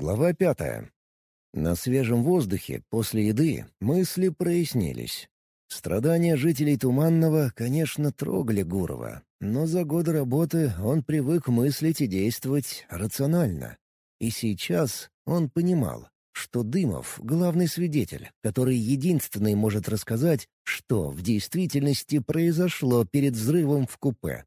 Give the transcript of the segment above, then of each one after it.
Глава пятая. На свежем воздухе, после еды, мысли прояснились. Страдания жителей Туманного, конечно, трогали Гурова, но за годы работы он привык мыслить и действовать рационально. И сейчас он понимал, что Дымов — главный свидетель, который единственный может рассказать, что в действительности произошло перед взрывом в купе.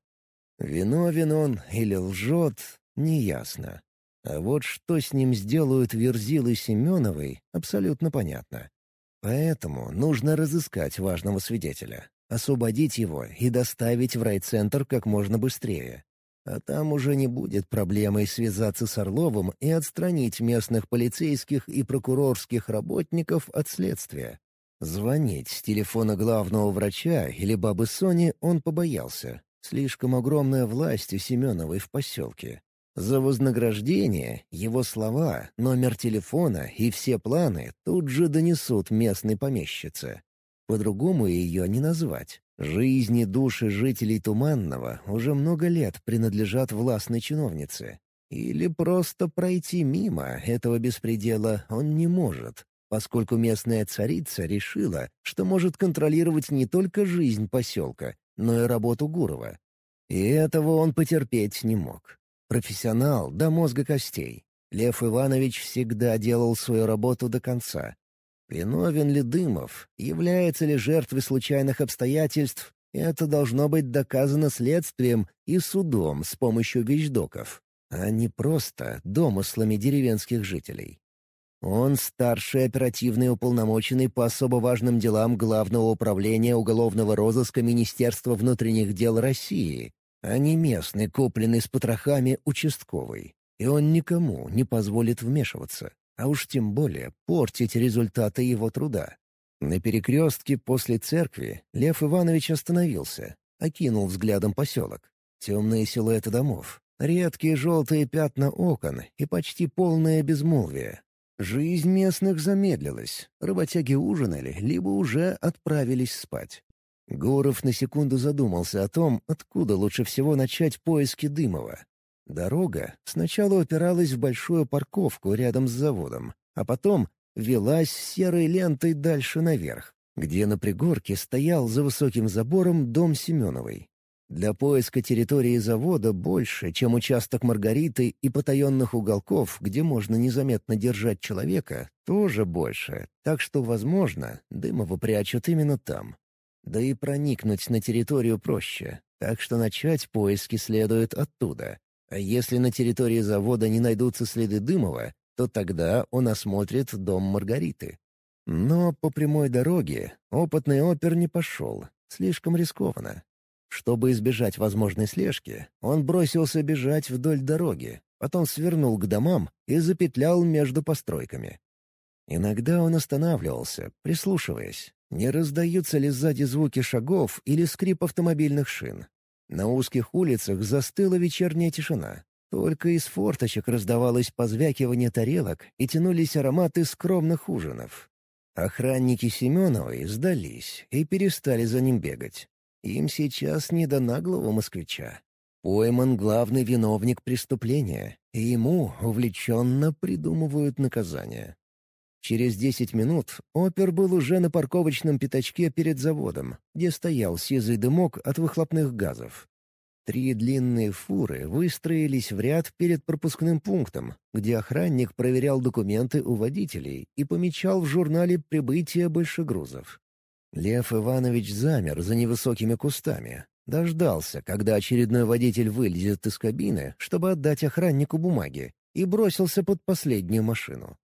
Виновен он или лжет — неясно. А вот что с ним сделают Верзилы Семеновой, абсолютно понятно. Поэтому нужно разыскать важного свидетеля, освободить его и доставить в райцентр как можно быстрее. А там уже не будет проблемой связаться с Орловым и отстранить местных полицейских и прокурорских работников от следствия. Звонить с телефона главного врача или бабы Сони он побоялся. Слишком огромная власть у Семеновой в поселке. За вознаграждение его слова, номер телефона и все планы тут же донесут местной помещице. По-другому ее не назвать. Жизни души жителей Туманного уже много лет принадлежат властной чиновнице. Или просто пройти мимо этого беспредела он не может, поскольку местная царица решила, что может контролировать не только жизнь поселка, но и работу Гурова. И этого он потерпеть не мог. Профессионал до мозга костей. Лев Иванович всегда делал свою работу до конца. Виновен ли Дымов, является ли жертвой случайных обстоятельств, это должно быть доказано следствием и судом с помощью вещдоков, а не просто домыслами деревенских жителей. Он старший оперативный уполномоченный по особо важным делам Главного управления уголовного розыска Министерства внутренних дел России, а не местный, купленный с потрохами участковый. И он никому не позволит вмешиваться, а уж тем более портить результаты его труда. На перекрестке после церкви Лев Иванович остановился, окинул взглядом поселок. Темные силуэты домов, редкие желтые пятна окон и почти полное безмолвие. Жизнь местных замедлилась, работяги ужинали, либо уже отправились спать. Гуров на секунду задумался о том, откуда лучше всего начать поиски Дымова. Дорога сначала упиралась в большую парковку рядом с заводом, а потом велась серой лентой дальше наверх, где на пригорке стоял за высоким забором дом Семеновой. Для поиска территории завода больше, чем участок Маргариты и потаенных уголков, где можно незаметно держать человека, тоже больше, так что, возможно, Дымова прячут именно там. Да и проникнуть на территорию проще, так что начать поиски следует оттуда. А если на территории завода не найдутся следы Дымова, то тогда он осмотрит дом Маргариты. Но по прямой дороге опытный опер не пошел, слишком рискованно. Чтобы избежать возможной слежки, он бросился бежать вдоль дороги, потом свернул к домам и запетлял между постройками. Иногда он останавливался, прислушиваясь, не раздаются ли сзади звуки шагов или скрип автомобильных шин. На узких улицах застыла вечерняя тишина. Только из форточек раздавалось позвякивание тарелок и тянулись ароматы скромных ужинов. Охранники Семеновой сдались и перестали за ним бегать. Им сейчас не до наглого москвича. Пойман главный виновник преступления, и ему увлеченно придумывают наказание. Через десять минут опер был уже на парковочном пятачке перед заводом, где стоял сизый дымок от выхлопных газов. Три длинные фуры выстроились в ряд перед пропускным пунктом, где охранник проверял документы у водителей и помечал в журнале прибытия большегрузов. Лев Иванович замер за невысокими кустами, дождался, когда очередной водитель вылезет из кабины, чтобы отдать охраннику бумаги, и бросился под последнюю машину.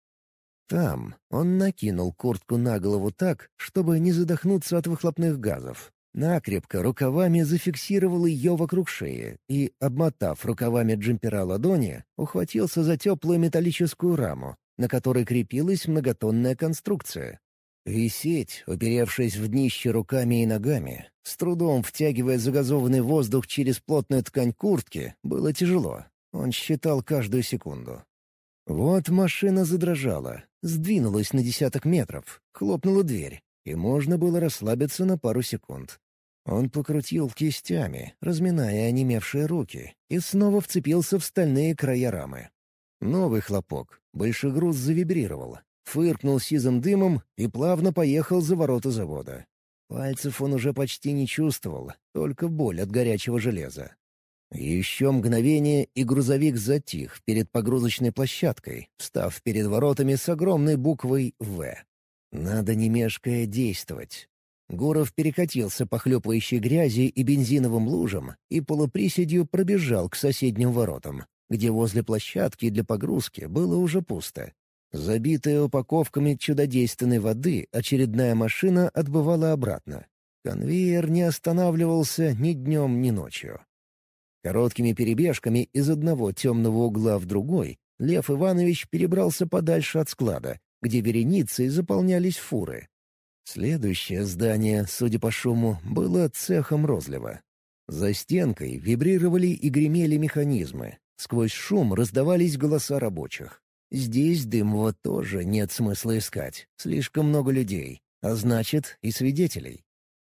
Там он накинул куртку на голову так, чтобы не задохнуться от выхлопных газов. Накрепко рукавами зафиксировал ее вокруг шеи и, обмотав рукавами джемпера ладони, ухватился за теплую металлическую раму, на которой крепилась многотонная конструкция. Висеть, уперевшись в днище руками и ногами, с трудом втягивая загазованный воздух через плотную ткань куртки, было тяжело. Он считал каждую секунду. Вот машина задрожала, сдвинулась на десяток метров, хлопнула дверь, и можно было расслабиться на пару секунд. Он покрутил кистями, разминая онемевшие руки, и снова вцепился в стальные края рамы. Новый хлопок. Большегруз завибрировал. Фыркнул сизым дымом и плавно поехал за ворота завода. Пальцев он уже почти не чувствовал, только боль от горячего железа. Еще мгновение, и грузовик затих перед погрузочной площадкой, встав перед воротами с огромной буквой «В». Надо не мешкая действовать. Гуров перекатился по хлюпающей грязи и бензиновым лужам и полуприседью пробежал к соседним воротам, где возле площадки для погрузки было уже пусто. Забитая упаковками чудодейственной воды, очередная машина отбывала обратно. Конвейер не останавливался ни днем, ни ночью. Короткими перебежками из одного темного угла в другой Лев Иванович перебрался подальше от склада, где вереницей заполнялись фуры. Следующее здание, судя по шуму, было цехом розлива. За стенкой вибрировали и гремели механизмы. Сквозь шум раздавались голоса рабочих. Здесь дымого тоже нет смысла искать. Слишком много людей, а значит и свидетелей.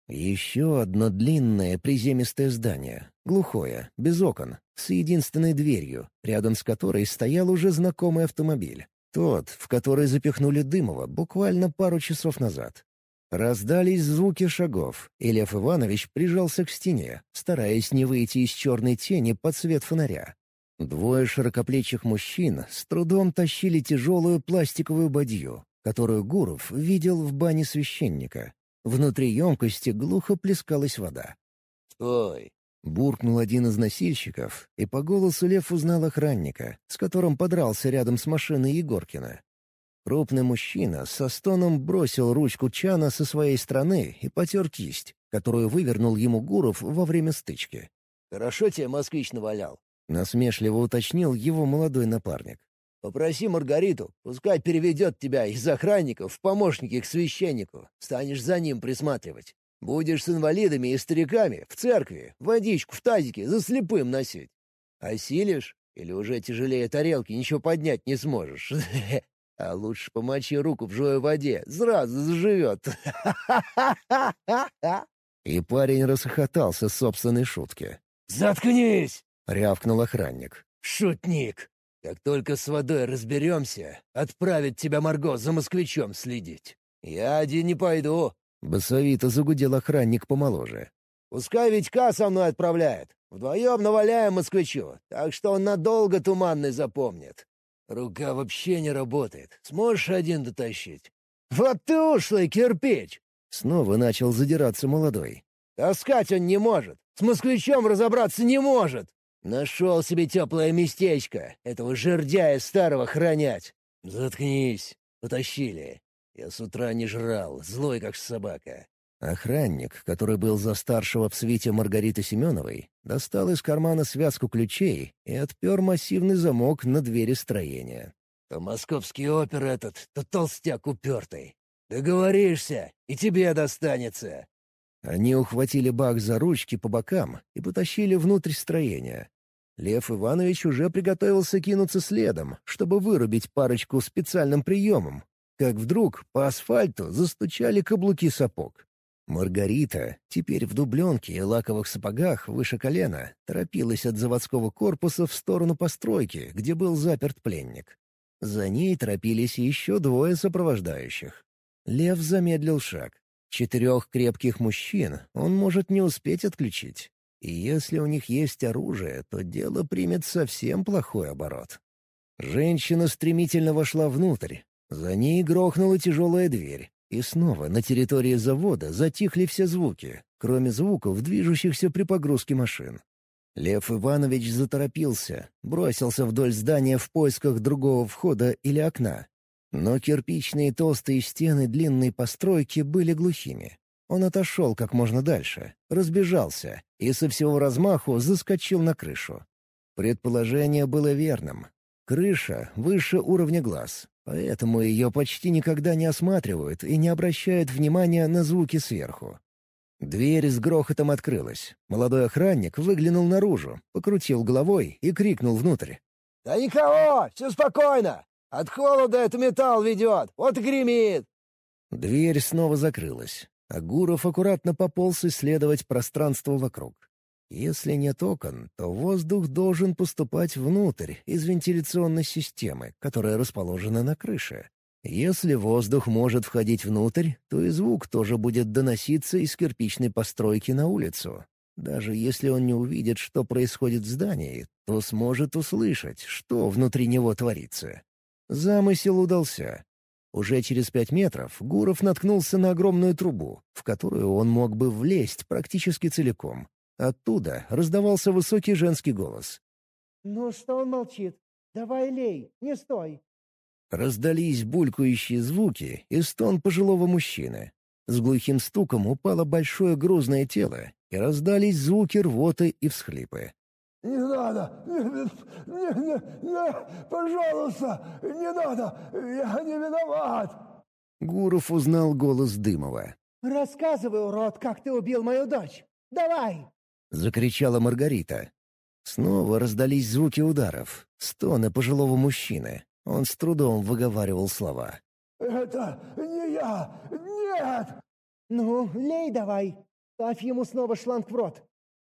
Еще одно длинное приземистое здание, глухое, без окон, с единственной дверью, рядом с которой стоял уже знакомый автомобиль. Тот, в который запихнули Дымова буквально пару часов назад. Раздались звуки шагов, и Лев Иванович прижался к стене, стараясь не выйти из черной тени под свет фонаря. Двое широкоплечих мужчин с трудом тащили тяжелую пластиковую бадью, которую Гуров видел в бане священника. Внутри емкости глухо плескалась вода. «Стой!» — буркнул один из носильщиков, и по голосу Лев узнал охранника, с которым подрался рядом с машиной Егоркина. Крупный мужчина со стоном бросил ручку Чана со своей стороны и потер кисть, которую вывернул ему Гуров во время стычки. «Хорошо тебе москвич навалял?» — насмешливо уточнил его молодой напарник. Попроси Маргариту, пускай переведет тебя из охранников в помощники к священнику. Станешь за ним присматривать. Будешь с инвалидами и стариками в церкви водичку в тазике за слепым носить. Осилишь? Или уже тяжелее тарелки ничего поднять не сможешь? А лучше помочи руку в живой воде, сразу заживет. И парень расхохотался собственной шутки. «Заткнись!» — рявкнул охранник. «Шутник! Как только с водой разберемся, отправит тебя Марго за москвичом следить. Я один не пойду». Басовито загудел охранник помоложе. «Пускай Витька со мной отправляет. Вдвоем наваляем москвичу, так что он надолго туманный запомнит. Рука вообще не работает. Сможешь один дотащить?» «Вот ты ушлый кирпич!» Снова начал задираться молодой. «Таскать он не может. С москвичом разобраться не может. Нашел себе теплое местечко, этого жердяя старого хранять. Заткнись, потащили. Я с утра не жрал, злой как собака. Охранник, который был за старшего в свете Маргариты Семеновой, достал из кармана связку ключей и отпер массивный замок на двери строения. «То московский опер этот, то толстяк упертый. Договоришься, и тебе достанется». Они ухватили бак за ручки по бокам и потащили внутрь строения. Лев Иванович уже приготовился кинуться следом, чтобы вырубить парочку специальным приемом, как вдруг по асфальту застучали каблуки сапог. Маргарита, теперь в дубленке и лаковых сапогах выше колена, торопилась от заводского корпуса в сторону постройки, где был заперт пленник. За ней торопились еще двое сопровождающих. Лев замедлил шаг. Четырех крепких мужчин он может не успеть отключить. И если у них есть оружие, то дело примет совсем плохой оборот. Женщина стремительно вошла внутрь. За ней грохнула тяжелая дверь. И снова на территории завода затихли все звуки, кроме звуков движущихся при погрузке машин. Лев Иванович заторопился, бросился вдоль здания в поисках другого входа или окна. Но кирпичные толстые стены длинной постройки были глухими. Он отошел как можно дальше, разбежался и со всего размаху заскочил на крышу. Предположение было верным. Крыша выше уровня глаз, поэтому ее почти никогда не осматривают и не обращают внимания на звуки сверху. Дверь с грохотом открылась. Молодой охранник выглянул наружу, покрутил головой и крикнул внутрь. «Да никого! Все спокойно! От холода это металл ведет! Вот и гремит!» Дверь снова закрылась. Агуров аккуратно пополз исследовать пространство вокруг. Если нет окон, то воздух должен поступать внутрь из вентиляционной системы, которая расположена на крыше. Если воздух может входить внутрь, то и звук тоже будет доноситься из кирпичной постройки на улицу. Даже если он не увидит, что происходит в здании, то сможет услышать, что внутри него творится. Замысел удался. Уже через пять метров Гуров наткнулся на огромную трубу, в которую он мог бы влезть практически целиком. Оттуда раздавался высокий женский голос. «Ну что он молчит? Давай лей, не стой!» Раздались булькающие звуки и стон пожилого мужчины. С глухим стуком упало большое грузное тело, и раздались звуки рвоты и всхлипы. «Не надо! Не, не, не, не, пожалуйста! Не надо! Я не виноват!» Гуров узнал голос Дымова. «Рассказывай, урод, как ты убил мою дочь! Давай!» — закричала Маргарита. Снова раздались звуки ударов, стоны пожилого мужчины. Он с трудом выговаривал слова. «Это не я! Нет!» «Ну, лей давай! Ставь ему снова шланг в рот!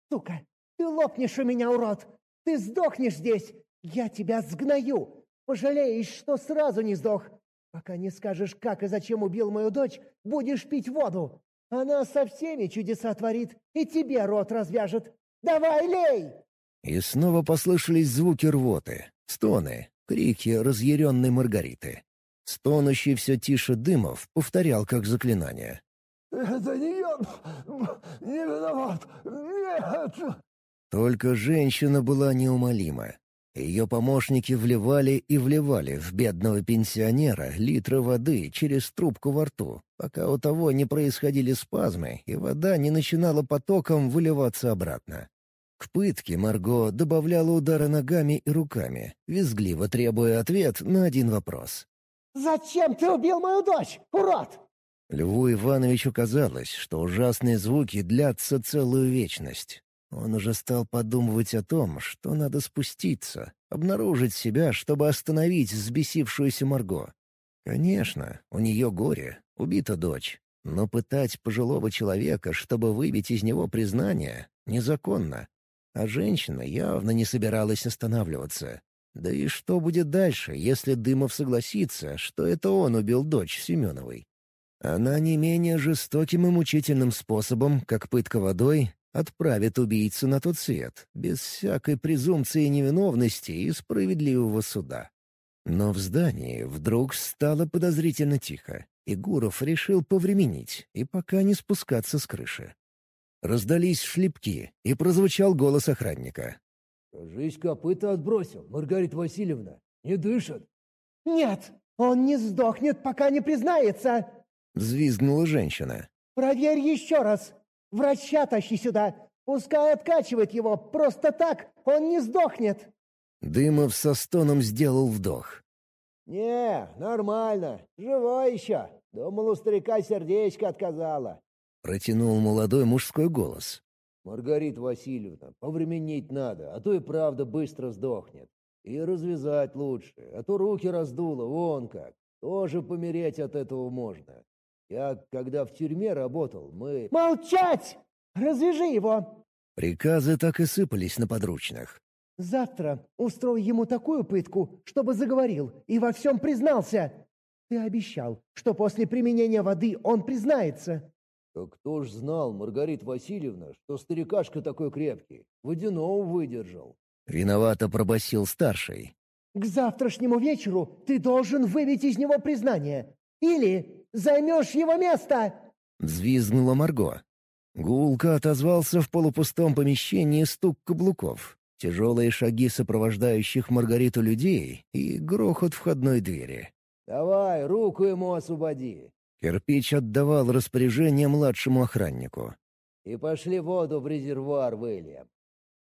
Сука, ты лопнешь у меня, урод! Ты сдохнешь здесь! Я тебя сгною! Пожалеешь, что сразу не сдох! Пока не скажешь, как и зачем убил мою дочь, будешь пить воду! Она со всеми чудеса творит и тебе рот развяжет. Давай, лей!» И снова послышались звуки рвоты, стоны, крики разъяренной Маргариты. Стонущий все тише дымов повторял как заклинание. «Это не я! Не виноват! Нет!» Только женщина была неумолима. Ее помощники вливали и вливали в бедного пенсионера литры воды через трубку во рту, пока у того не происходили спазмы и вода не начинала потоком выливаться обратно. К пытке Марго добавляла удары ногами и руками, визгливо требуя ответ на один вопрос. «Зачем ты убил мою дочь, урод?» Льву Ивановичу казалось, что ужасные звуки длятся целую вечность. Он уже стал подумывать о том, что надо спуститься, обнаружить себя, чтобы остановить взбесившуюся Марго. Конечно, у нее горе, убита дочь. Но пытать пожилого человека, чтобы выбить из него признание, незаконно. А женщина явно не собиралась останавливаться. Да и что будет дальше, если Дымов согласится, что это он убил дочь Семеновой? Она не менее жестоким и мучительным способом, как пытка водой, отправит убийцу на тот свет, без всякой презумпции невиновности и справедливого суда. Но в здании вдруг стало подозрительно тихо, и Гуров решил повременить и пока не спускаться с крыши. Раздались шлепки, и прозвучал голос охранника. «Кажись, копыта отбросил, Маргарита Васильевна. Не дышит». «Нет, он не сдохнет, пока не признается!» — взвизгнула женщина. «Проверь еще раз. Врача тащи сюда! Пускай откачивает его! Просто так! Он не сдохнет!» Дымов со стоном сделал вдох. «Не, нормально. Живой еще. Думал, у старика сердечко отказало». Протянул молодой мужской голос. «Маргарита Васильевна, повременить надо, а то и правда быстро сдохнет. И развязать лучше, а то руки раздуло, вон как. Тоже помереть от этого можно. Я, когда в тюрьме работал, мы...» «Молчать! Развяжи его!» Приказы так и сыпались на подручных. «Завтра устрой ему такую пытку, чтобы заговорил и во всем признался. Ты обещал, что после применения воды он признается». «Так кто ж знал, Маргарита Васильевна, что старикашка такой крепкий? Водяного выдержал». Виновато пробасил старший. «К завтрашнему вечеру ты должен выбить из него признание. Или Займешь его место!» — взвизгнула Марго. Гулко отозвался в полупустом помещении стук каблуков, тяжелые шаги сопровождающих Маргариту людей и грохот входной двери. «Давай, руку ему освободи!» Кирпич отдавал распоряжение младшему охраннику. «И пошли воду в резервуар выльем».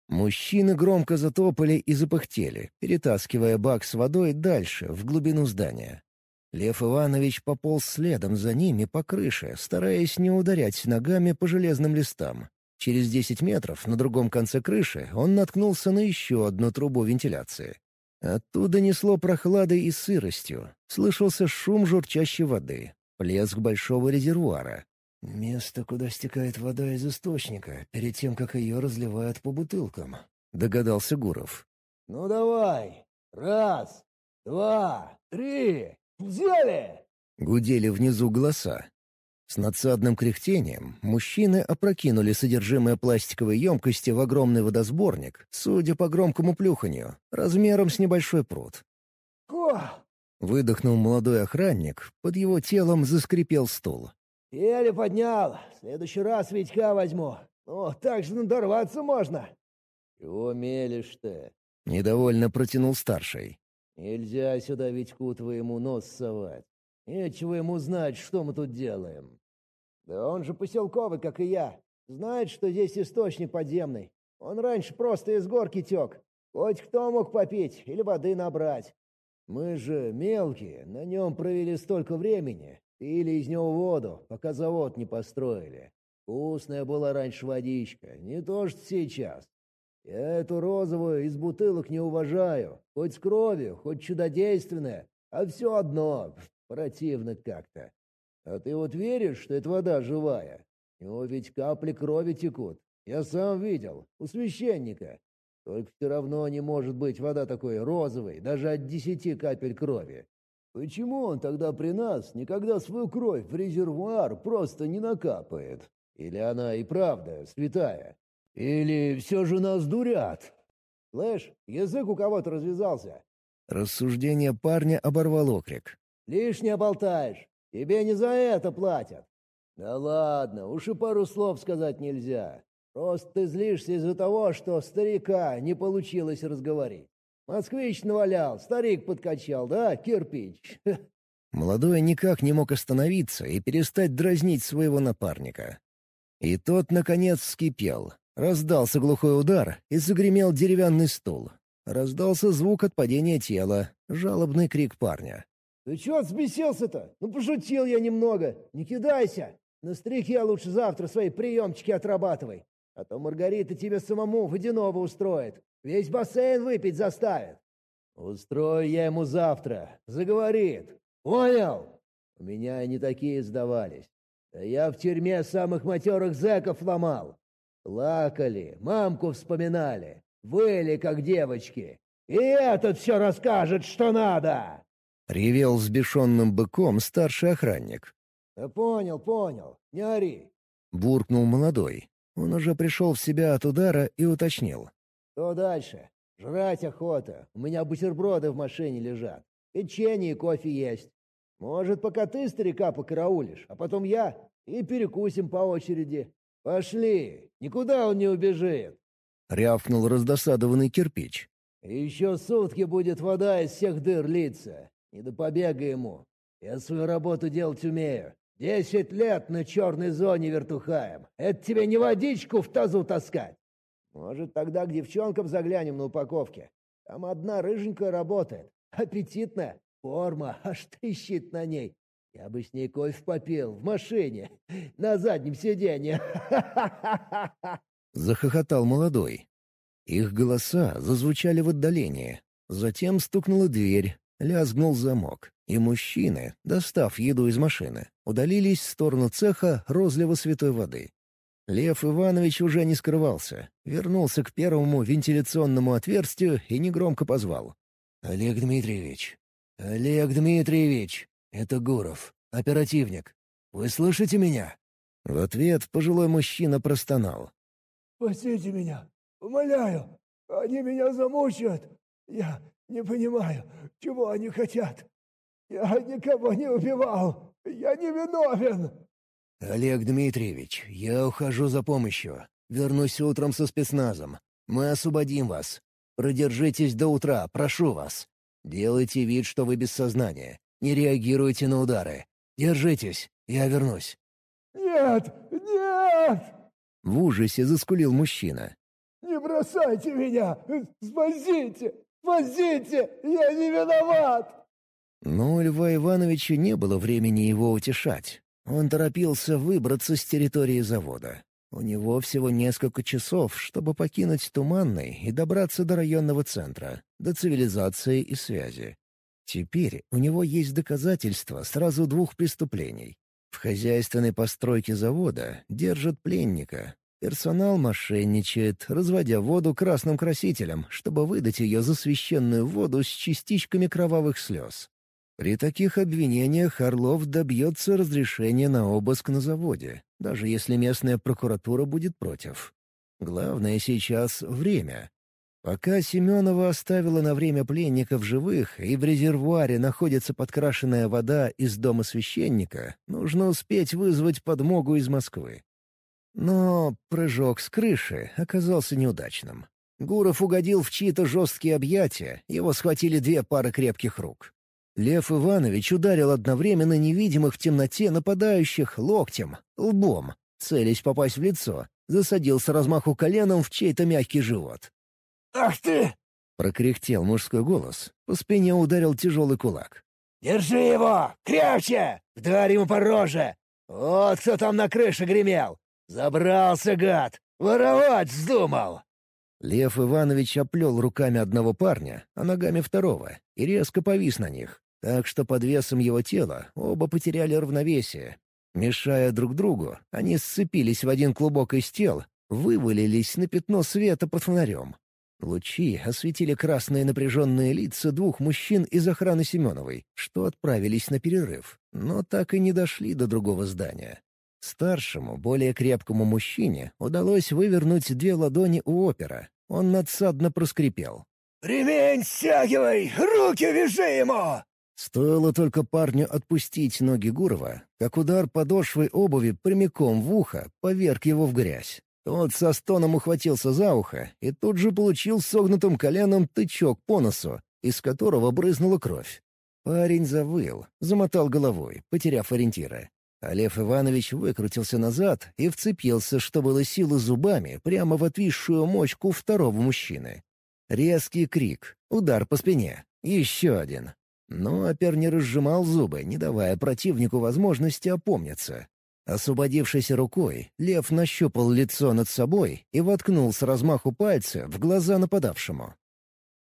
Мужчины громко затопали и запыхтели, перетаскивая бак с водой дальше, в глубину здания. Лев Иванович пополз следом за ними по крыше, стараясь не ударять ногами по железным листам. Через десять метров на другом конце крыши он наткнулся на еще одну трубу вентиляции. Оттуда несло прохладой и сыростью. Слышался шум журчащей воды, плеск большого резервуара. «Место, куда стекает вода из источника, перед тем, как ее разливают по бутылкам», — догадался Гуров. «Ну давай! Раз, два, три! Взяли!» Гудели внизу голоса. С надсадным кряхтением мужчины опрокинули содержимое пластиковой емкости в огромный водосборник, судя по громкому плюханью, размером с небольшой пруд. «Ко!» — выдохнул молодой охранник, под его телом заскрипел стул. «Еле поднял. В следующий раз Витька возьму. О, так же надорваться можно». «Чего мелешь ты?» — недовольно протянул старший. «Нельзя сюда Витьку твоему нос совать. Нечего ему знать, что мы тут делаем». «Да он же поселковый, как и я. Знает, что здесь источник подземный. Он раньше просто из горки тек. Хоть кто мог попить или воды набрать. Мы же мелкие, на нем провели столько времени, Пили из него воду, пока завод не построили. Вкусная была раньше водичка, не то что сейчас. Я эту розовую из бутылок не уважаю. Хоть с кровью, хоть чудодейственная, а все одно. Противно как-то. А ты вот веришь, что эта вода живая? У него ведь капли крови текут. Я сам видел, у священника. Только все равно не может быть вода такой розовой, даже от десяти капель крови. Почему он тогда при нас никогда свою кровь в резервуар просто не накапает? Или она и правда святая? Или все же нас дурят? Слышь, язык у кого-то развязался. Рассуждение парня оборвал окрик. Лишнее болтаешь. Тебе не за это платят. Да ладно, уж и пару слов сказать нельзя. Просто ты злишься из-за того, что старика не получилось разговорить. Москвич навалял, старик подкачал, да, кирпич?» Молодой никак не мог остановиться и перестать дразнить своего напарника. И тот, наконец, вскипел. Раздался глухой удар, и загремел деревянный стул. Раздался звук от падения тела, жалобный крик парня. «Ты чё взбесился-то? Ну, пошутил я немного. Не кидайся. На старике лучше завтра свои приемчики отрабатывай. А то Маргарита тебе самому водяного устроит. Весь бассейн выпить заставит. Устрою я ему завтра. Заговорит. Понял? У меня не такие сдавались. Да я в тюрьме самых матерых зэков ломал. Плакали, мамку вспоминали, выли, как девочки. И этот все расскажет, что надо!» Ревел взбешенным быком старший охранник. «Да понял, понял, не ори!» Буркнул молодой. Он уже пришел в себя от удара и уточнил. «Что дальше? Жрать охота. У меня бутерброды в машине лежат. Печенье и кофе есть. Может, пока ты старика покараулишь, а потом я, и перекусим по очереди. Пошли, никуда он не убежит!» Рявкнул раздосадованный кирпич. «Еще сутки будет вода из всех дыр литься. Не до побега ему. Я свою работу делать умею. Десять лет на черной зоне вертухаем. Это тебе не водичку в тазу таскать. Может, тогда к девчонкам заглянем на упаковке. Там одна рыженькая работает. Аппетитная. Форма аж трещит на ней. Я бы с ней кофе попил в машине, на заднем сиденье. Захохотал молодой. Их голоса зазвучали в отдалении. Затем стукнула дверь, лязгнул замок, и мужчины, достав еду из машины, удалились в сторону цеха розлива святой воды. Лев Иванович уже не скрывался, вернулся к первому вентиляционному отверстию и негромко позвал. «Олег Дмитриевич! Олег Дмитриевич! Это Гуров, оперативник. Вы слышите меня?» В ответ пожилой мужчина простонал. «Спасите меня! Умоляю! Они меня замучают! Я не понимаю, чего они хотят! Я никого не убивал! Я не виновен!» «Олег Дмитриевич, я ухожу за помощью. Вернусь утром со спецназом. Мы освободим вас. Продержитесь до утра, прошу вас. Делайте вид, что вы без сознания. Не реагируйте на удары. Держитесь, я вернусь». «Нет! Нет!» В ужасе заскулил мужчина. «Не бросайте меня! Спасите! Спасите! Я не виноват!» Но у Льва Ивановича не было времени его утешать. Он торопился выбраться с территории завода. У него всего несколько часов, чтобы покинуть Туманный и добраться до районного центра, до цивилизации и связи. Теперь у него есть доказательства сразу двух преступлений. В хозяйственной постройке завода держат пленника. Персонал мошенничает, разводя воду красным красителем, чтобы выдать ее за священную воду с частичками кровавых слез. При таких обвинениях Орлов добьется разрешения на обыск на заводе, даже если местная прокуратура будет против. Главное сейчас — время. Пока Семенова оставила на время пленников живых и в резервуаре находится подкрашенная вода из дома священника, нужно успеть вызвать подмогу из Москвы. Но прыжок с крыши оказался неудачным. Гуров угодил в чьи-то жесткие объятия, его схватили две пары крепких рук. Лев Иванович ударил одновременно невидимых в темноте нападающих локтем, лбом, целясь попасть в лицо, засадил с размаху коленом в чей-то мягкий живот. «Ах ты!» — прокряхтел мужской голос. По спине ударил тяжелый кулак. «Держи его! Крепче! Вдарь ему по роже! Вот кто там на крыше гремел! Забрался, гад! Воровать вздумал!» Лев Иванович оплел руками одного парня, а ногами второго, и резко повис на них, так что под весом его тела оба потеряли равновесие. Мешая друг другу, они сцепились в один клубок из тел, вывалились на пятно света под фонарем. Лучи осветили красные напряженные лица двух мужчин из охраны Семеновой, что отправились на перерыв, но так и не дошли до другого здания. Старшему, более крепкому мужчине удалось вывернуть две ладони у опера. Он надсадно проскрипел. «Ремень стягивай! Руки вяжи ему!» Стоило только парню отпустить ноги Гурова, как удар подошвой обуви прямиком в ухо поверг его в грязь. Тот со стоном ухватился за ухо и тут же получил согнутым коленом тычок по носу, из которого брызнула кровь. Парень завыл, замотал головой, потеряв ориентиры. А Лев Иванович выкрутился назад и вцепился, что было силы зубами, прямо в отвисшую мочку второго мужчины. Резкий крик, удар по спине, еще один. Но опер не разжимал зубы, не давая противнику возможности опомниться. Освободившись рукой, лев нащупал лицо над собой и воткнул с размаху пальца в глаза нападавшему.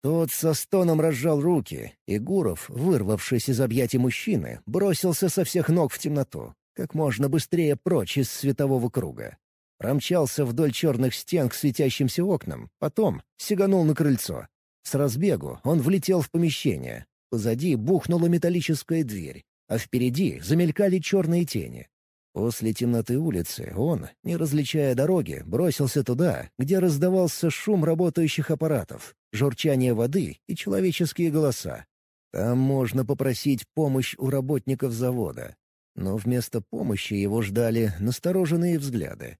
Тот со стоном разжал руки, и Гуров, вырвавшись из объятий мужчины, бросился со всех ног в темноту, как можно быстрее прочь из светового круга. Промчался вдоль черных стен к светящимся окнам, потом сиганул на крыльцо. С разбегу он влетел в помещение. Позади бухнула металлическая дверь, а впереди замелькали черные тени. После темноты улицы он, не различая дороги, бросился туда, где раздавался шум работающих аппаратов, журчание воды и человеческие голоса. Там можно попросить помощь у работников завода. Но вместо помощи его ждали настороженные взгляды.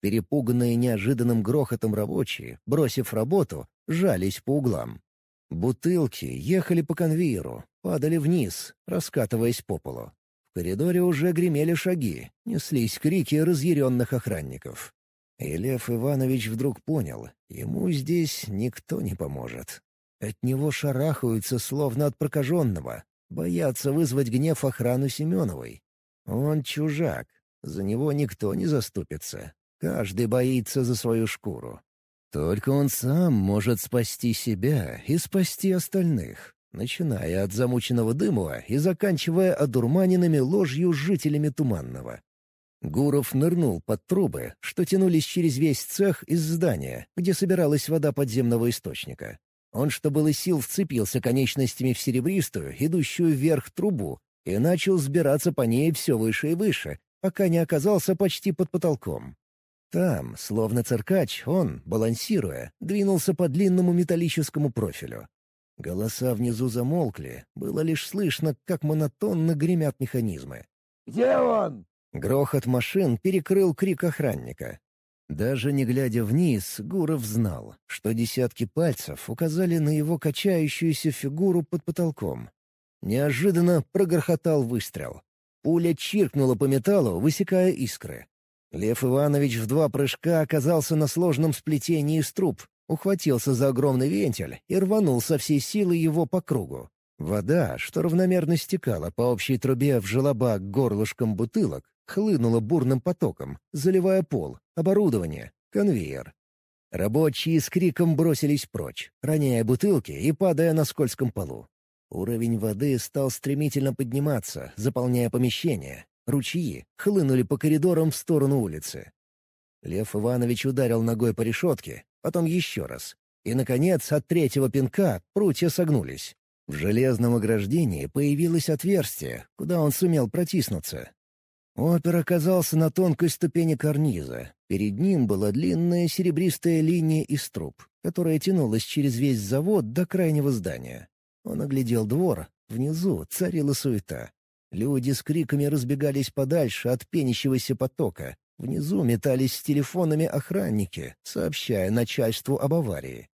Перепуганные неожиданным грохотом рабочие, бросив работу, жались по углам. Бутылки ехали по конвейеру, падали вниз, раскатываясь по полу коридоре уже гремели шаги, неслись крики разъяренных охранников. И Лев Иванович вдруг понял, ему здесь никто не поможет. От него шарахаются, словно от прокаженного, боятся вызвать гнев охрану Семеновой. Он чужак, за него никто не заступится. Каждый боится за свою шкуру. Только он сам может спасти себя и спасти остальных начиная от замученного Дымова и заканчивая одурманенными ложью жителями Туманного. Гуров нырнул под трубы, что тянулись через весь цех из здания, где собиралась вода подземного источника. Он, что было сил, вцепился конечностями в серебристую, идущую вверх трубу, и начал сбираться по ней все выше и выше, пока не оказался почти под потолком. Там, словно циркач, он, балансируя, двинулся по длинному металлическому профилю. Голоса внизу замолкли, было лишь слышно, как монотонно гремят механизмы. «Где он?» Грохот машин перекрыл крик охранника. Даже не глядя вниз, Гуров знал, что десятки пальцев указали на его качающуюся фигуру под потолком. Неожиданно прогрохотал выстрел. Пуля чиркнула по металлу, высекая искры. Лев Иванович в два прыжка оказался на сложном сплетении из труб, ухватился за огромный вентиль и рванул со всей силы его по кругу. Вода, что равномерно стекала по общей трубе в желоба к горлышкам бутылок, хлынула бурным потоком, заливая пол, оборудование, конвейер. Рабочие с криком бросились прочь, роняя бутылки и падая на скользком полу. Уровень воды стал стремительно подниматься, заполняя помещение. ручьи, хлынули по коридорам в сторону улицы. Лев Иванович ударил ногой по решетке, потом еще раз. И, наконец, от третьего пинка прутья согнулись. В железном ограждении появилось отверстие, куда он сумел протиснуться. Опер оказался на тонкой ступени карниза. Перед ним была длинная серебристая линия из труб, которая тянулась через весь завод до крайнего здания. Он оглядел двор. Внизу царила суета. Люди с криками разбегались подальше от пенящегося потока. Внизу метались с телефонами охранники, сообщая начальству об аварии.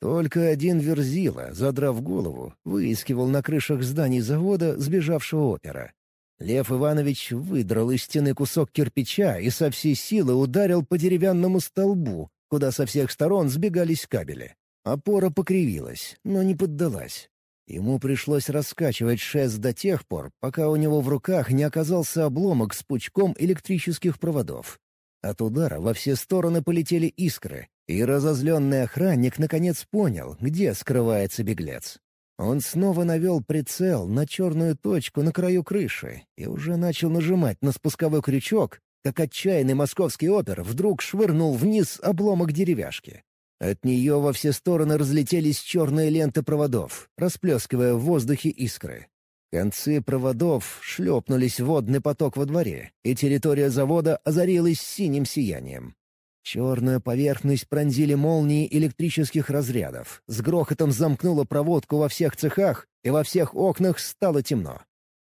Только один Верзила, задрав голову, выискивал на крышах зданий завода сбежавшего опера. Лев Иванович выдрал из стены кусок кирпича и со всей силы ударил по деревянному столбу, куда со всех сторон сбегались кабели. Опора покривилась, но не поддалась. Ему пришлось раскачивать шест до тех пор, пока у него в руках не оказался обломок с пучком электрических проводов. От удара во все стороны полетели искры, и разозленный охранник наконец понял, где скрывается беглец. Он снова навел прицел на черную точку на краю крыши и уже начал нажимать на спусковой крючок, как отчаянный московский опер вдруг швырнул вниз обломок деревяшки. От нее во все стороны разлетелись черные ленты проводов, расплескивая в воздухе искры. Концы проводов шлепнулись в водный поток во дворе, и территория завода озарилась синим сиянием. Черную поверхность пронзили молнии электрических разрядов, с грохотом замкнула проводку во всех цехах, и во всех окнах стало темно.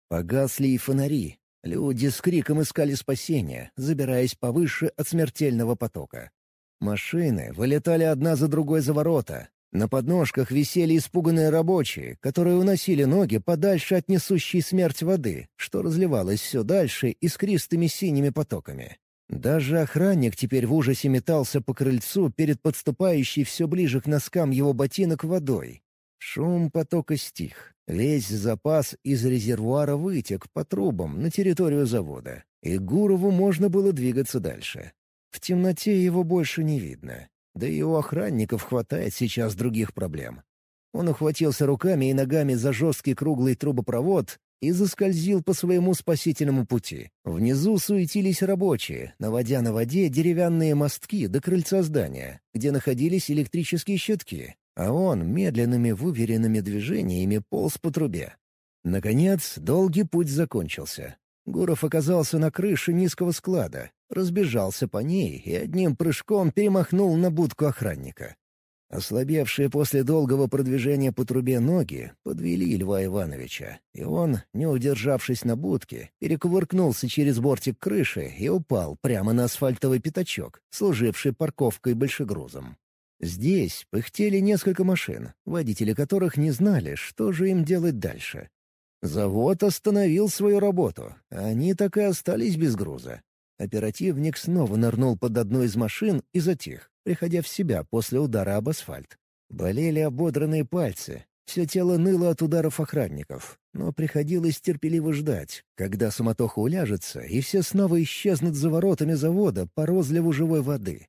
Погасли и фонари. Люди с криком искали спасения, забираясь повыше от смертельного потока. Машины вылетали одна за другой за ворота. На подножках висели испуганные рабочие, которые уносили ноги подальше от несущей смерть воды, что разливалось все дальше искристыми синими потоками. Даже охранник теперь в ужасе метался по крыльцу перед подступающей все ближе к носкам его ботинок водой. Шум потока стих. Весь запас из резервуара вытек по трубам на территорию завода, и Гурову можно было двигаться дальше. В темноте его больше не видно. Да и у охранников хватает сейчас других проблем. Он ухватился руками и ногами за жесткий круглый трубопровод и заскользил по своему спасительному пути. Внизу суетились рабочие, наводя на воде деревянные мостки до крыльца здания, где находились электрические щитки, а он медленными выверенными движениями полз по трубе. Наконец, долгий путь закончился. Гуров оказался на крыше низкого склада, разбежался по ней и одним прыжком перемахнул на будку охранника. Ослабевшие после долгого продвижения по трубе ноги подвели Льва Ивановича, и он, не удержавшись на будке, перекувыркнулся через бортик крыши и упал прямо на асфальтовый пятачок, служивший парковкой большегрузом. Здесь пыхтели несколько машин, водители которых не знали, что же им делать дальше. Завод остановил свою работу, а они так и остались без груза. Оперативник снова нырнул под одну из машин и затих, приходя в себя после удара об асфальт. Болели ободранные пальцы, все тело ныло от ударов охранников, но приходилось терпеливо ждать, когда суматоха уляжется, и все снова исчезнут за воротами завода по розливу живой воды.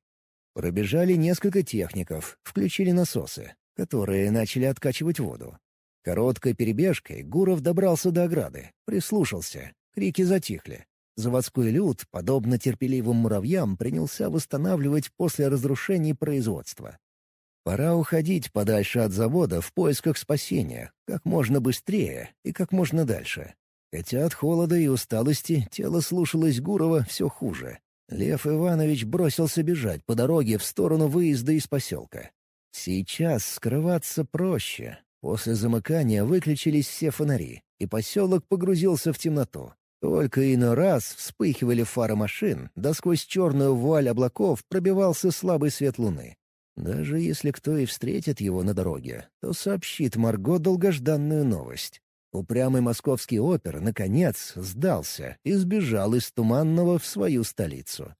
Пробежали несколько техников, включили насосы, которые начали откачивать воду. Короткой перебежкой Гуров добрался до ограды, прислушался. Крики затихли. Заводской люд, подобно терпеливым муравьям, принялся восстанавливать после разрушений производства. Пора уходить подальше от завода в поисках спасения, как можно быстрее и как можно дальше. Хотя от холода и усталости тело слушалось Гурова все хуже. Лев Иванович бросился бежать по дороге в сторону выезда из поселка. Сейчас скрываться проще, После замыкания выключились все фонари, и поселок погрузился в темноту. Только иной раз вспыхивали фары машин, да сквозь черную вуаль облаков пробивался слабый свет луны. Даже если кто и встретит его на дороге, то сообщит Марго долгожданную новость. Упрямый московский опер, наконец, сдался и сбежал из Туманного в свою столицу.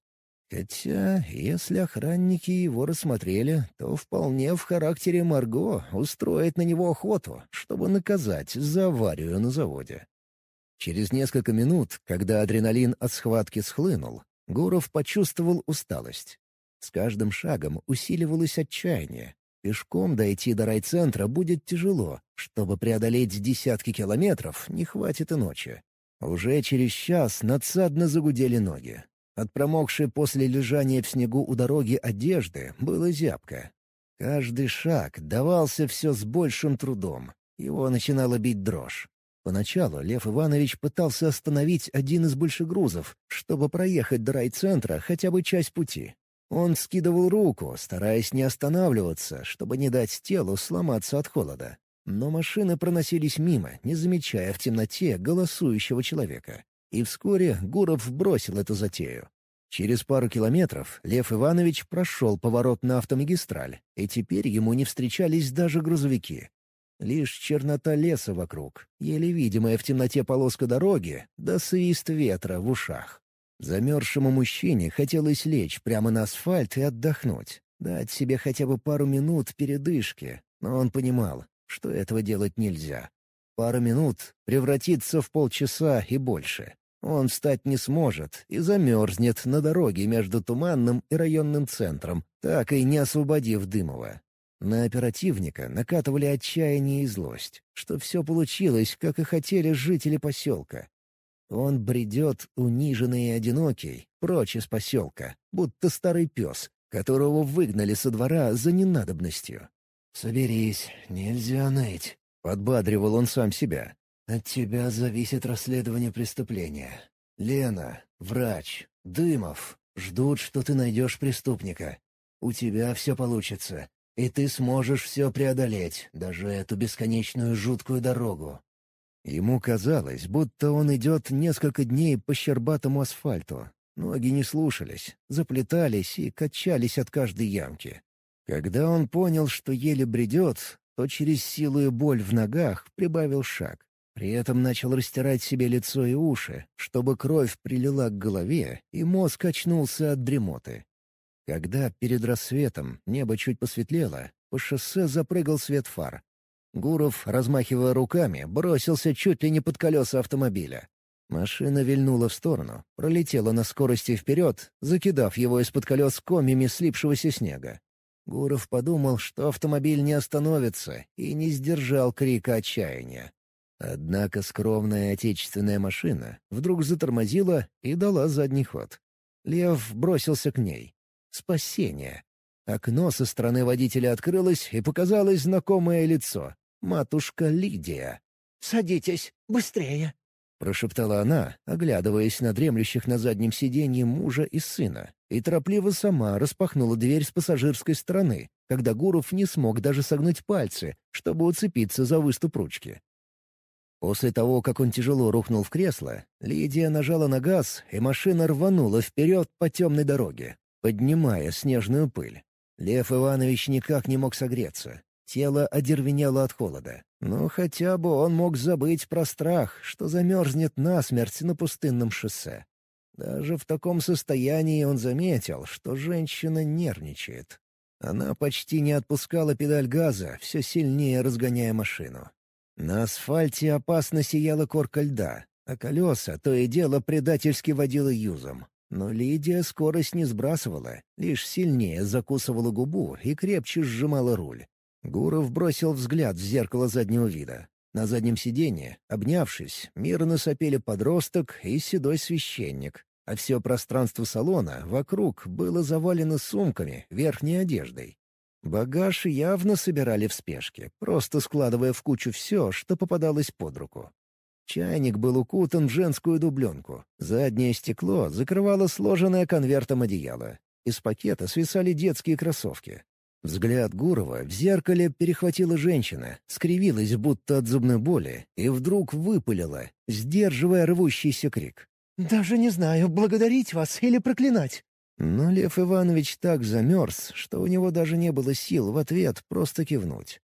Хотя, если охранники его рассмотрели, то вполне в характере Марго устроить на него охоту, чтобы наказать за аварию на заводе. Через несколько минут, когда адреналин от схватки схлынул, Гуров почувствовал усталость. С каждым шагом усиливалось отчаяние. Пешком дойти до райцентра будет тяжело. Чтобы преодолеть десятки километров, не хватит и ночи. Уже через час надсадно загудели ноги. От промокшей после лежания в снегу у дороги одежды было зябко. Каждый шаг давался все с большим трудом. Его начинала бить дрожь. Поначалу Лев Иванович пытался остановить один из большегрузов, чтобы проехать до райцентра хотя бы часть пути. Он скидывал руку, стараясь не останавливаться, чтобы не дать телу сломаться от холода. Но машины проносились мимо, не замечая в темноте голосующего человека. И вскоре Гуров бросил эту затею. Через пару километров Лев Иванович прошел поворот на автомагистраль, и теперь ему не встречались даже грузовики. Лишь чернота леса вокруг, еле видимая в темноте полоска дороги, да свист ветра в ушах. Замерзшему мужчине хотелось лечь прямо на асфальт и отдохнуть, дать себе хотя бы пару минут передышки, но он понимал, что этого делать нельзя. Пара минут превратится в полчаса и больше. Он встать не сможет и замерзнет на дороге между Туманным и районным центром, так и не освободив Дымова. На оперативника накатывали отчаяние и злость, что все получилось, как и хотели жители поселка. Он бредет, униженный и одинокий, прочь из поселка, будто старый пес, которого выгнали со двора за ненадобностью. «Соберись, нельзя ныть», — подбадривал он сам себя. От тебя зависит расследование преступления. Лена, врач, Дымов ждут, что ты найдешь преступника. У тебя все получится, и ты сможешь все преодолеть, даже эту бесконечную жуткую дорогу. Ему казалось, будто он идет несколько дней по щербатому асфальту. Ноги не слушались, заплетались и качались от каждой ямки. Когда он понял, что еле бредет, то через силу и боль в ногах прибавил шаг. При этом начал растирать себе лицо и уши, чтобы кровь прилила к голове, и мозг очнулся от дремоты. Когда перед рассветом небо чуть посветлело, по шоссе запрыгал свет фар. Гуров, размахивая руками, бросился чуть ли не под колеса автомобиля. Машина вильнула в сторону, пролетела на скорости вперед, закидав его из-под колес комьями слипшегося снега. Гуров подумал, что автомобиль не остановится, и не сдержал крика отчаяния. Однако скромная отечественная машина вдруг затормозила и дала задний ход. Лев бросился к ней. Спасение. Окно со стороны водителя открылось, и показалось знакомое лицо. Матушка Лидия. «Садитесь, быстрее!» — прошептала она, оглядываясь на дремлющих на заднем сиденье мужа и сына, и торопливо сама распахнула дверь с пассажирской стороны, когда Гуров не смог даже согнуть пальцы, чтобы уцепиться за выступ ручки. После того, как он тяжело рухнул в кресло, Лидия нажала на газ, и машина рванула вперед по темной дороге, поднимая снежную пыль. Лев Иванович никак не мог согреться. Тело одервенело от холода. Но хотя бы он мог забыть про страх, что замерзнет насмерть на пустынном шоссе. Даже в таком состоянии он заметил, что женщина нервничает. Она почти не отпускала педаль газа, все сильнее разгоняя машину. На асфальте опасно сияла корка льда, а колеса то и дело предательски водила юзом. Но Лидия скорость не сбрасывала, лишь сильнее закусывала губу и крепче сжимала руль. Гуров бросил взгляд в зеркало заднего вида. На заднем сиденье, обнявшись, мирно сопели подросток и седой священник, а все пространство салона вокруг было завалено сумками, верхней одеждой. Багаж явно собирали в спешке, просто складывая в кучу все, что попадалось под руку. Чайник был укутан в женскую дубленку. Заднее стекло закрывало сложенное конвертом одеяло. Из пакета свисали детские кроссовки. Взгляд Гурова в зеркале перехватила женщина, скривилась будто от зубной боли и вдруг выпалила, сдерживая рвущийся крик. «Даже не знаю, благодарить вас или проклинать. Но Лев Иванович так замерз, что у него даже не было сил в ответ просто кивнуть.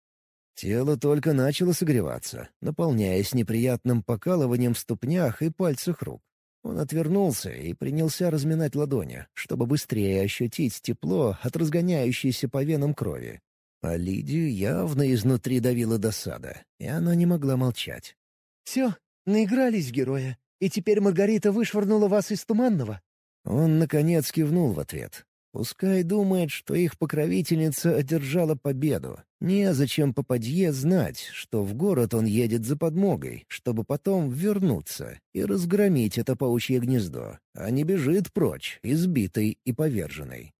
Тело только начало согреваться, наполняясь неприятным покалыванием в ступнях и пальцах рук. Он отвернулся и принялся разминать ладони, чтобы быстрее ощутить тепло от разгоняющейся по венам крови. А Лидию явно изнутри давила досада, и она не могла молчать. «Все, наигрались в героя, и теперь Маргарита вышвырнула вас из Туманного?» Он, наконец, кивнул в ответ. Пускай думает, что их покровительница одержала победу. Незачем попадье знать, что в город он едет за подмогой, чтобы потом вернуться и разгромить это паучье гнездо, а не бежит прочь, избитый и поверженный.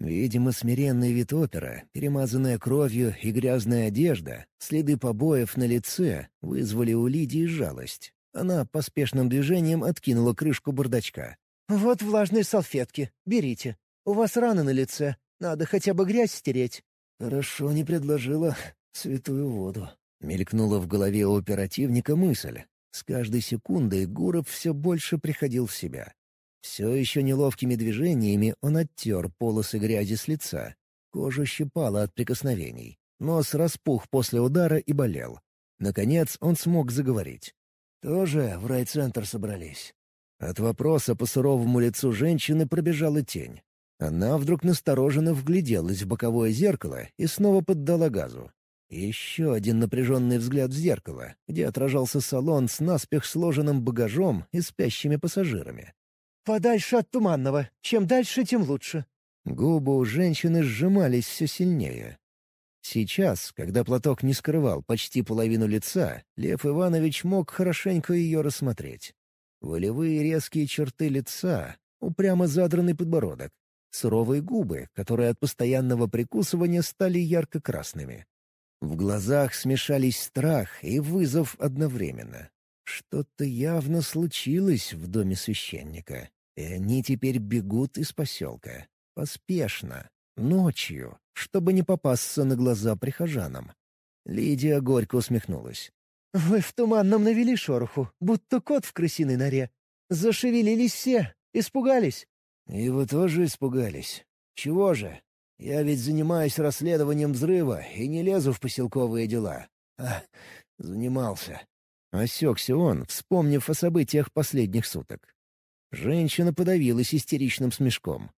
Видимо, смиренный вид опера, перемазанная кровью и грязная одежда, следы побоев на лице вызвали у Лидии жалость. Она поспешным движением откинула крышку бардачка. «Вот влажные салфетки. Берите. У вас раны на лице. Надо хотя бы грязь стереть». «Хорошо не предложила святую воду». Мелькнула в голове у оперативника мысль. С каждой секундой Гуров все больше приходил в себя. Все еще неловкими движениями он оттер полосы грязи с лица. Кожа щипала от прикосновений. Нос распух после удара и болел. Наконец он смог заговорить. «Тоже в райцентр собрались?» От вопроса по суровому лицу женщины пробежала тень. Она вдруг настороженно вгляделась в боковое зеркало и снова поддала газу. Еще один напряженный взгляд в зеркало, где отражался салон с наспех сложенным багажом и спящими пассажирами. «Подальше от Туманного. Чем дальше, тем лучше». Губы у женщины сжимались все сильнее. Сейчас, когда платок не скрывал почти половину лица, Лев Иванович мог хорошенько ее рассмотреть. Волевые резкие черты лица, упрямо задранный подбородок, суровые губы, которые от постоянного прикусывания стали ярко-красными. В глазах смешались страх и вызов одновременно. Что-то явно случилось в доме священника, и они теперь бегут из поселка. Поспешно, ночью, чтобы не попасться на глаза прихожанам. Лидия горько усмехнулась. «Вы в туманном навели шороху, будто кот в крысиной норе. Зашевелились все, испугались. «И вы тоже испугались? Чего же? Я ведь занимаюсь расследованием взрыва и не лезу в поселковые дела. А, занимался». Осекся он, вспомнив о событиях последних суток. Женщина подавилась истеричным смешком.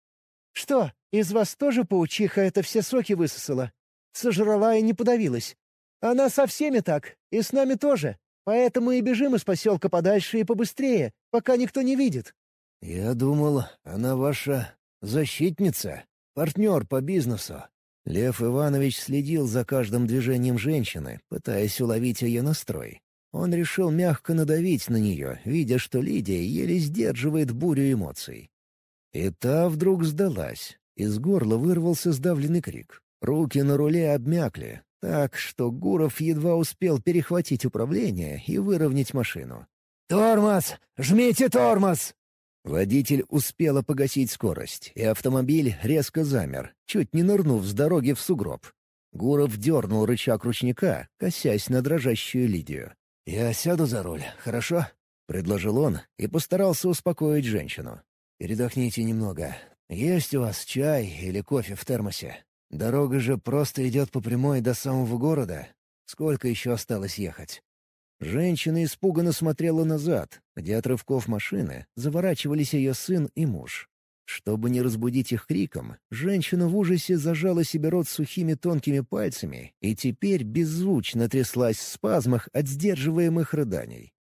«Что, из вас тоже паучиха это все соки высосала? Сожрала и не подавилась. Она со всеми так, и с нами тоже. Поэтому и бежим из поселка подальше и побыстрее, пока никто не видит». «Я думал, она ваша защитница, партнер по бизнесу». Лев Иванович следил за каждым движением женщины, пытаясь уловить ее настрой. Он решил мягко надавить на нее, видя, что Лидия еле сдерживает бурю эмоций. И та вдруг сдалась. Из горла вырвался сдавленный крик. Руки на руле обмякли, так что Гуров едва успел перехватить управление и выровнять машину. «Тормоз! Жмите тормоз!» Водитель успел погасить скорость, и автомобиль резко замер, чуть не нырнув с дороги в сугроб. Гуров дернул рычаг ручника, косясь на дрожащую Лидию. «Я сяду за руль, хорошо?» — предложил он и постарался успокоить женщину. «Передохните немного. Есть у вас чай или кофе в термосе? Дорога же просто идет по прямой до самого города. Сколько еще осталось ехать?» Женщина испуганно смотрела назад, где от рывков машины заворачивались ее сын и муж. Чтобы не разбудить их криком, женщина в ужасе зажала себе рот сухими тонкими пальцами и теперь беззвучно тряслась в спазмах от сдерживаемых рыданий.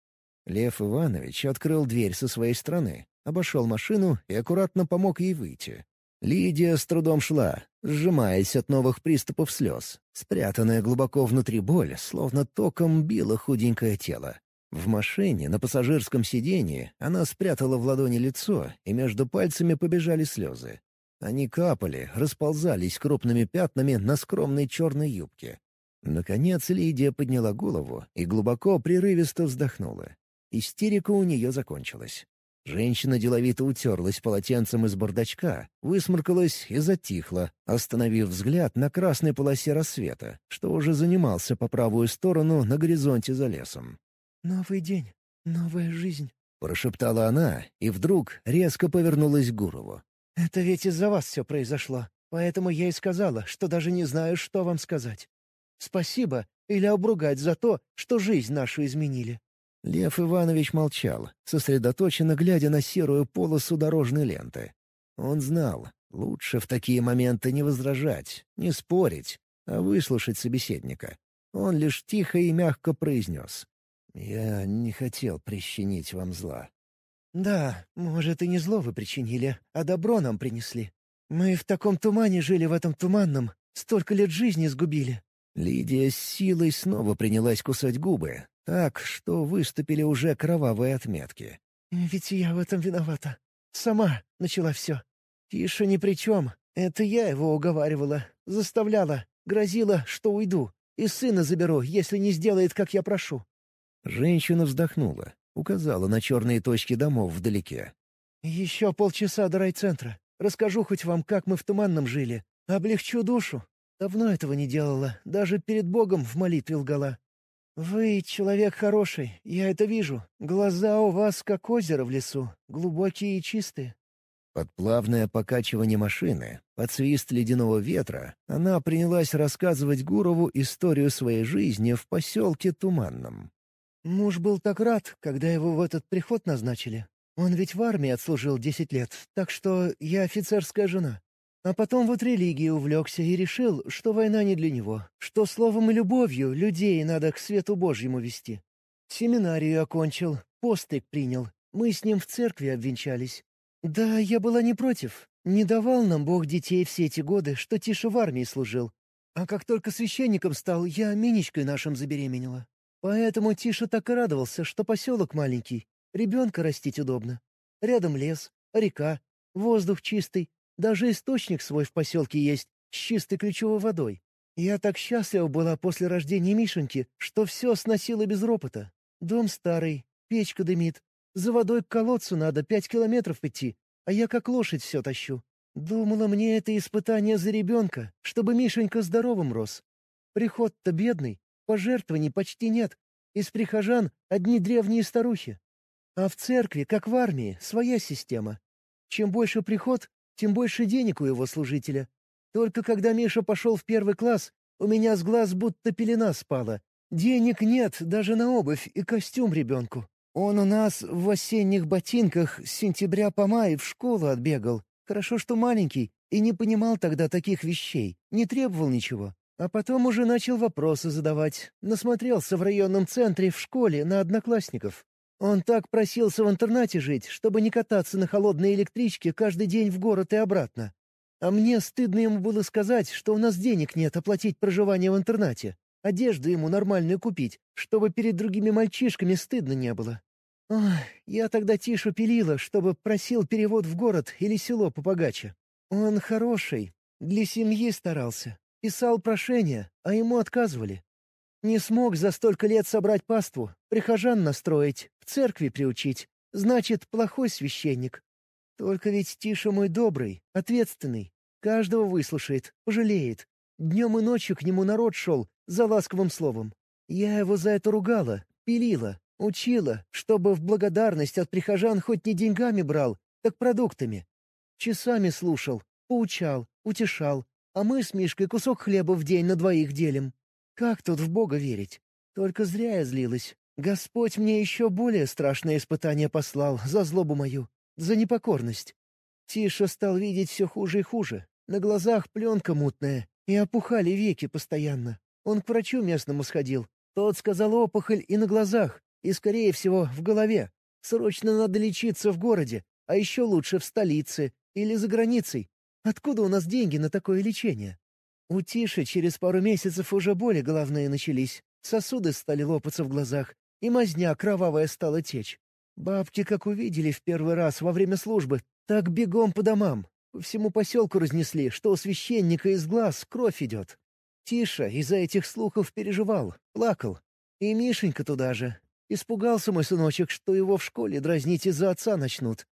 Лев Иванович открыл дверь со своей стороны, обошел машину и аккуратно помог ей выйти. Лидия с трудом шла, сжимаясь от новых приступов слез. Спрятанная глубоко внутри боль, словно током била худенькое тело. В машине, на пассажирском сиденье, она спрятала в ладони лицо, и между пальцами побежали слезы. Они капали, расползались крупными пятнами на скромной черной юбке. Наконец Лидия подняла голову и глубоко, прерывисто вздохнула. Истерика у нее закончилась. Женщина деловито утерлась полотенцем из бардачка, высморкалась и затихла, остановив взгляд на красной полосе рассвета, что уже занимался по правую сторону на горизонте за лесом. «Новый день, новая жизнь», — прошептала она и вдруг резко повернулась к Гурову. «Это ведь из-за вас все произошло, поэтому я и сказала, что даже не знаю, что вам сказать. Спасибо или обругать за то, что жизнь нашу изменили». Лев Иванович молчал, сосредоточенно глядя на серую полосу дорожной ленты. Он знал, лучше в такие моменты не возражать, не спорить, а выслушать собеседника. Он лишь тихо и мягко произнес. «Я не хотел причинить вам зла». «Да, может, и не зло вы причинили, а добро нам принесли. Мы в таком тумане жили в этом туманном, столько лет жизни сгубили». Лидия с силой снова принялась кусать губы, так, что выступили уже кровавые отметки. «Ведь я в этом виновата. Сама начала все. Тише ни при чем. Это я его уговаривала, заставляла, грозила, что уйду. И сына заберу, если не сделает, как я прошу». Женщина вздохнула, указала на черные точки домов вдалеке. «Еще полчаса до райцентра. Расскажу хоть вам, как мы в Туманном жили. Облегчу душу. Давно этого не делала, даже перед Богом в молитве лгала. Вы человек хороший, я это вижу. Глаза у вас как озеро в лесу, глубокие и чистые. Под плавное покачивание машины, под свист ледяного ветра, она принялась рассказывать Гурову историю своей жизни в поселке Туманном. Муж был так рад, когда его в этот приход назначили. Он ведь в армии отслужил десять лет, так что я офицерская жена. А потом вот религией увлекся и решил, что война не для него, что словом и любовью людей надо к свету Божьему вести. Семинарию окончил, постриг принял, мы с ним в церкви обвенчались. Да, я была не против. Не давал нам Бог детей все эти годы, что Тише в армии служил. А как только священником стал, я Минечкой нашим забеременела. Поэтому Тиша так и радовался, что поселок маленький, ребенка растить удобно. Рядом лес, река, воздух чистый, даже источник свой в поселке есть, с чистой ключевой водой. Я так счастлива была после рождения Мишеньки, что все сносила без ропота. Дом старый, печка дымит, за водой к колодцу надо пять километров идти, а я как лошадь все тащу. Думала, мне это испытание за ребенка, чтобы Мишенька здоровым рос. Приход-то бедный, пожертвований почти нет. Из прихожан одни древние старухи. А в церкви, как в армии, своя система. Чем больше приход, тем больше денег у его служителя. Только когда Миша пошел в первый класс, у меня с глаз будто пелена спала. Денег нет даже на обувь и костюм ребенку. Он у нас в осенних ботинках с сентября по май в школу отбегал. Хорошо, что маленький, и не понимал тогда таких вещей, не требовал ничего. А потом уже начал вопросы задавать. Насмотрелся в районном центре в школе на одноклассников. Он так просился в интернате жить, чтобы не кататься на холодной электричке каждый день в город и обратно. А мне стыдно ему было сказать, что у нас денег нет оплатить проживание в интернате. Одежду ему нормальную купить, чтобы перед другими мальчишками стыдно не было. Ох, я тогда Тишу пилила, чтобы просил перевод в город или село попогаче. Он хороший, для семьи старался. Писал прошение, а ему отказывали. Не смог за столько лет собрать паству, прихожан настроить, церкви приучить. Значит, плохой священник. Только ведь Тиша мой добрый, ответственный. Каждого выслушает, пожалеет. Днем и ночью к нему народ шел, за ласковым словом. Я его за это ругала, пилила, Учила, чтобы в благодарность от прихожан хоть не деньгами брал, так продуктами. Часами слушал, поучал, утешал, а мы с Мишкой кусок хлеба в день на двоих делим. Как тут в Бога верить? Только зря я злилась. Господь мне еще более страшное испытание послал за злобу мою, за непокорность. Тише стал видеть все хуже и хуже. На глазах пленка мутная, и опухали веки постоянно. Он к врачу местному сходил. Тот сказал опухоль и на глазах, и, скорее всего, в голове. Срочно надо лечиться в городе, а еще лучше в столице или за границей. Откуда у нас деньги на такое лечение? У Тиши через пару месяцев уже боли головные начались, сосуды стали лопаться в глазах, и мазня кровавая стала течь. Бабки, как увидели в первый раз во время службы, так бегом по домам. По всему поселку разнесли, что у священника из глаз кровь идет. Тиша из-за этих слухов переживал, плакал. И Мишенька туда же. Испугался мой сыночек, что его в школе дразнить из-за отца начнут.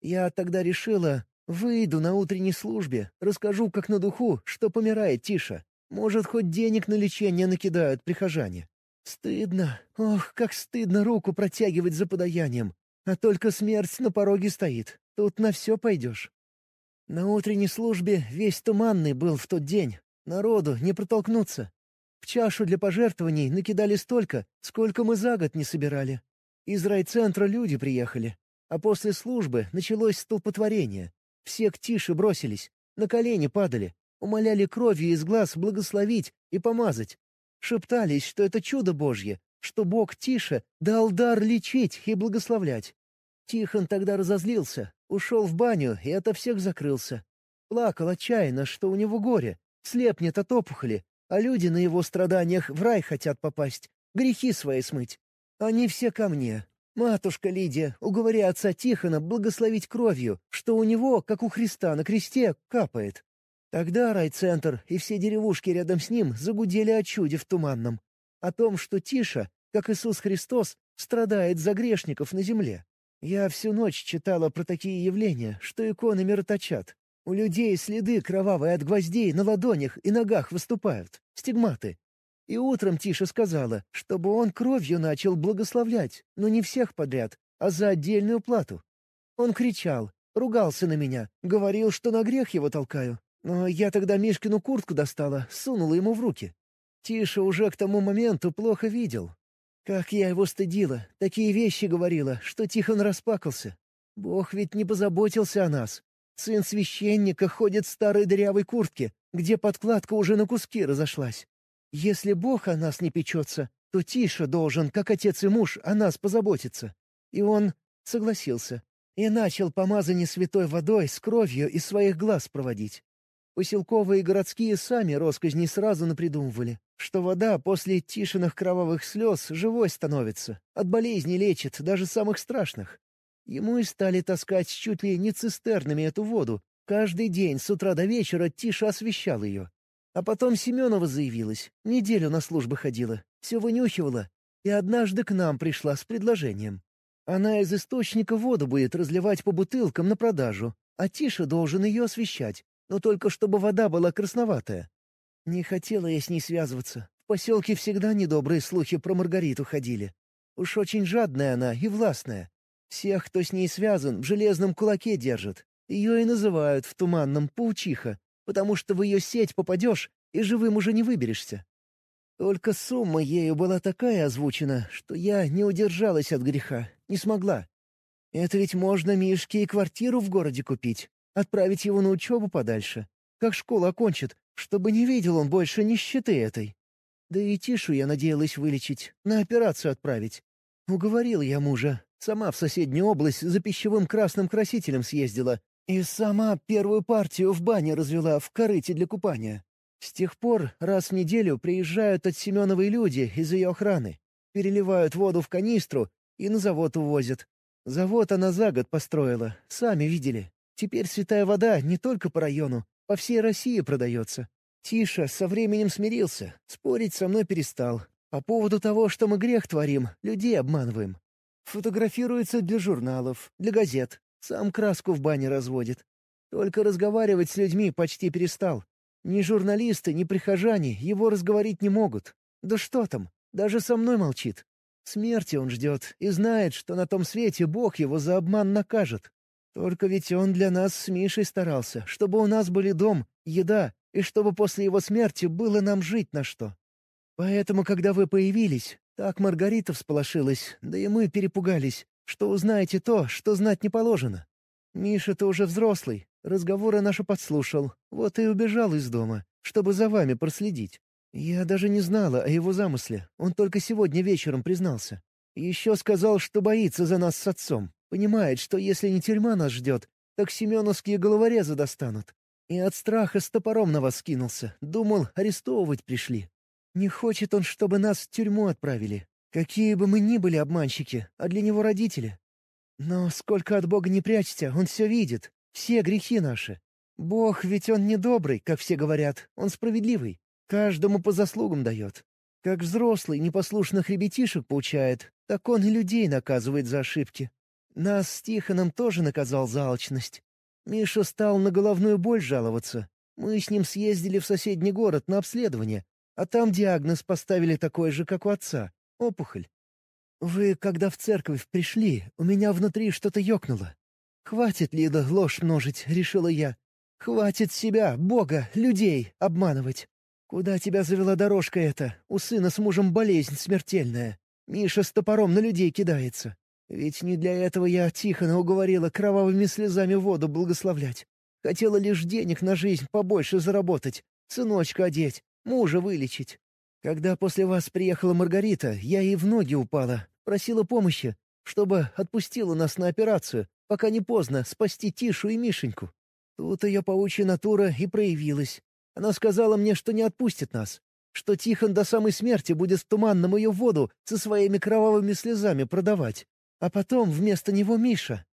Я тогда решила, выйду на утренней службе, расскажу как на духу, что помирает Тиша. Может, хоть денег на лечение накидают прихожане. Стыдно, ох, как стыдно руку протягивать за подаянием. А только смерть на пороге стоит. Тут на все пойдешь. На утренней службе весь туманный был в тот день. Народу не протолкнуться. В чашу для пожертвований накидали столько, сколько мы за год не собирали. Из райцентра люди приехали. А после службы началось столпотворение. Все к тише бросились, на колени падали, умоляли кровью из глаз благословить и помазать. Шептались, что это чудо Божье, что Бог Тише дал дар лечить и благословлять. Тихон тогда разозлился, ушел в баню и ото всех закрылся. Плакал отчаянно, что у него горе, слепнет от опухоли, а люди на его страданиях в рай хотят попасть, грехи свои смыть. Они все ко мне. Матушка Лидия, уговори отца Тихона благословить кровью, что у него, как у Христа на кресте, капает. Тогда райцентр и все деревушки рядом с ним загудели о чуде в туманном. О том, что Тиша, как Иисус Христос, страдает за грешников на земле. Я всю ночь читала про такие явления, что иконы мироточат. У людей следы кровавые от гвоздей на ладонях и ногах выступают, стигматы. И утром Тиша сказала, чтобы он кровью начал благословлять, но не всех подряд, а за отдельную плату. Он кричал, ругался на меня, говорил, что на грех его толкаю. Но я тогда Мишкину куртку достала, сунула ему в руки. Тиша уже к тому моменту плохо видел. Как я его стыдила, такие вещи говорила, что Тихон распакался. Бог ведь не позаботился о нас. Сын священника ходит в старой дырявой куртке, где подкладка уже на куски разошлась. Если Бог о нас не печется, то Тиша должен, как отец и муж, о нас позаботиться. И он согласился. И начал помазание святой водой с кровью из своих глаз проводить. Поселковые и городские сами росказни сразу напридумывали, что вода после Тишиных кровавых слез живой становится, от болезней лечит, даже самых страшных. Ему и стали таскать чуть ли не цистернами эту воду. Каждый день с утра до вечера Тиша освещал ее. А потом Семенова заявилась. Неделю на службы ходила, все вынюхивала. И однажды к нам пришла с предложением. Она из источника воду будет разливать по бутылкам на продажу, а Тиша должен ее освещать, но только чтобы вода была красноватая. Не хотела я с ней связываться. В поселке всегда недобрые слухи про Маргариту ходили. Уж очень жадная она и властная. Всех, кто с ней связан, в железном кулаке держат. Ее и называют в туманном паучиха, потому что в ее сеть попадешь и живым уже не выберешься. Только сумма ею была такая озвучена, что я не удержалась от греха, не смогла. Это ведь можно Мишке и квартиру в городе купить, отправить его на учебу подальше, как школу окончит, чтобы не видел он больше нищеты этой. Да и Тишу я надеялась вылечить, на операцию отправить. Уговорил я мужа, сама в соседнюю область за пищевым красным красителем съездила, и сама первую партию в бане развела в корыте для купания. С тех пор раз в неделю приезжают от Семеновой люди из ее охраны. Переливают воду в канистру и на завод увозят. Завод она за год построила, сами видели. Теперь святая вода не только по району, по всей России продается. Тиша со временем смирился, спорить со мной перестал. По поводу того, что мы грех творим, людей обманываем. Фотографируется для журналов, для газет, сам краску в бане разводит. Только разговаривать с людьми почти перестал. Ни журналисты, ни прихожане его разговорить не могут. Да что там, даже со мной молчит. Смерти он ждет и знает, что на том свете Бог его за обман накажет. Только ведь он для нас с Мишей старался, чтобы у нас были дом, еда, и чтобы после его смерти было нам жить на что. Поэтому, когда вы появились, так Маргарита всполошилась, да и мы перепугались, что узнаете то, что знать не положено. Миша-то уже взрослый, разговоры наши подслушал, вот и убежал из дома, чтобы за вами проследить. Я даже не знала о его замысле, он только сегодня вечером признался. Еще сказал, что боится за нас с отцом, понимает, что если не тюрьма нас ждет, так семеновские головорезы достанут. И от страха с топором на вас скинулся, думал, арестовывать пришли. Не хочет он, чтобы нас в тюрьму отправили, Какие бы мы ни были обманщики, а для него родители. Но сколько от Бога не прячься, он все видит, все грехи наши. Бог ведь он не добрый, как все говорят, он справедливый. Каждому по заслугам дает. Как взрослый непослушных ребятишек поучает, так он и людей наказывает за ошибки. Нас с Тихоном тоже наказал за алчность. Миша стал на головную боль жаловаться. Мы с ним съездили в соседний город на обследование, а там диагноз поставили такой же, как у отца опухоль. Вы, когда в церковь пришли, у меня внутри что-то ёкнуло. Хватит, Лида, ложь множить, решила я. Хватит себя, Бога, людей обманывать. Куда тебя завела дорожка эта? У сына с мужем болезнь смертельная. Миша с топором на людей кидается. Ведь не для этого я Тихона уговорила кровавыми слезами воду благословлять. Хотела лишь денег на жизнь побольше заработать, сыночка одеть, мужа вылечить. Когда после вас приехала Маргарита, я ей в ноги упала, просила помощи, чтобы отпустила нас на операцию, пока не поздно спасти Тишу и Мишеньку. Тут ее паучья натура и проявилась. Она сказала мне, что не отпустит нас, что Тихон до самой смерти будет в туманном ее воду со своими кровавыми слезами продавать, а потом вместо него Миша.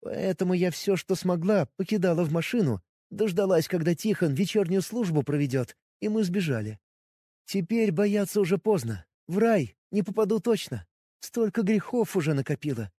Поэтому я все, что смогла, покидала в машину, дождалась, когда Тихон вечернюю службу проведет, и мы сбежали. Теперь бояться уже поздно. В рай не попаду точно. Столько грехов уже накопила.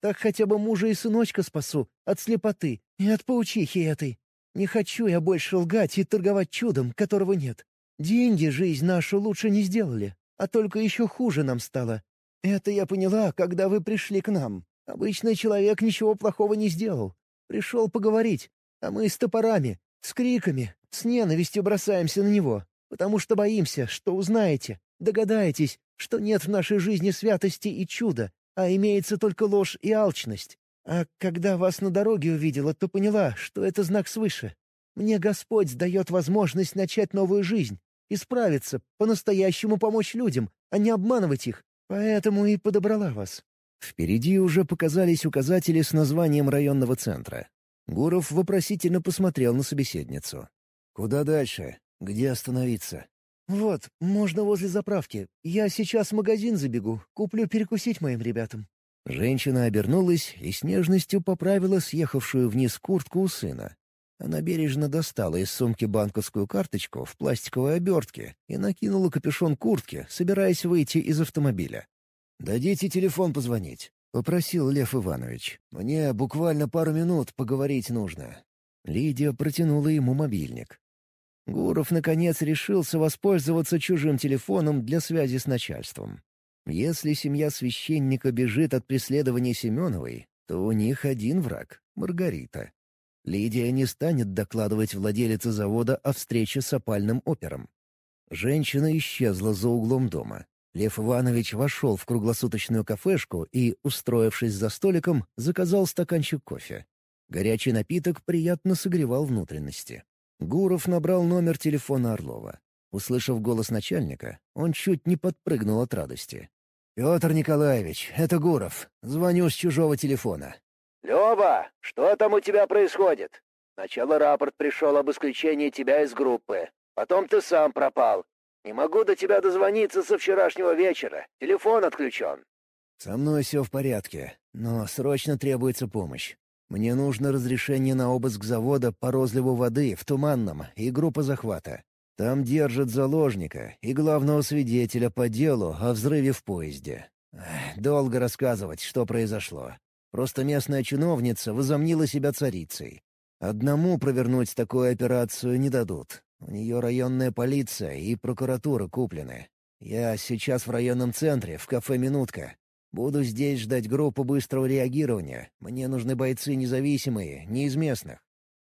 Так хотя бы мужа и сыночка спасу от слепоты и от паучихи этой. Не хочу я больше лгать и торговать чудом, которого нет. Деньги жизнь нашу лучше не сделали, а только еще хуже нам стало. Это я поняла, когда вы пришли к нам. Обычный человек ничего плохого не сделал. Пришел поговорить, а мы с топорами, с криками, с ненавистью бросаемся на него, потому что боимся, что узнаете, догадаетесь, что нет в нашей жизни святости и чуда, а имеется только ложь и алчность. А когда вас на дороге увидела, то поняла, что это знак свыше. Мне Господь дает возможность начать новую жизнь, исправиться, по-настоящему помочь людям, а не обманывать их. Поэтому и подобрала вас». Впереди уже показались указатели с названием районного центра. Гуров вопросительно посмотрел на собеседницу. «Куда дальше? Где остановиться?» «Вот, можно возле заправки. Я сейчас в магазин забегу, куплю перекусить моим ребятам». Женщина обернулась и с нежностью поправила съехавшую вниз куртку у сына. Она бережно достала из сумки банковскую карточку в пластиковой обертке и накинула капюшон куртки, собираясь выйти из автомобиля. «Дадите телефон позвонить», — попросил Лев Иванович. «Мне буквально пару минут поговорить нужно». Лидия протянула ему мобильник. Гуров, наконец, решился воспользоваться чужим телефоном для связи с начальством. Если семья священника бежит от преследования Семеновой, то у них один враг — Маргарита. Лидия не станет докладывать владелице завода о встрече с опальным опером. Женщина исчезла за углом дома. Лев Иванович вошел в круглосуточную кафешку и, устроившись за столиком, заказал стаканчик кофе. Горячий напиток приятно согревал внутренности. Гуров набрал номер телефона Орлова. Услышав голос начальника, он чуть не подпрыгнул от радости. «Петр Николаевич, это Гуров. Звоню с чужого телефона». «Лёва, что там у тебя происходит? Сначала рапорт пришел об исключении тебя из группы. Потом ты сам пропал. Не могу до тебя дозвониться со вчерашнего вечера. Телефон отключен». «Со мной все в порядке, но срочно требуется помощь. Мне нужно разрешение на обыск завода по розливу воды в Туманном и группа захвата. Там держат заложника и главного свидетеля по делу о взрыве в поезде. Долго рассказывать, что произошло. Просто местная чиновница возомнила себя царицей. Одному провернуть такую операцию не дадут. У нее районная полиция и прокуратура куплены. Я сейчас в районном центре, в кафе «Минутка». Буду здесь ждать группу быстрого реагирования. Мне нужны бойцы независимые, не из местных.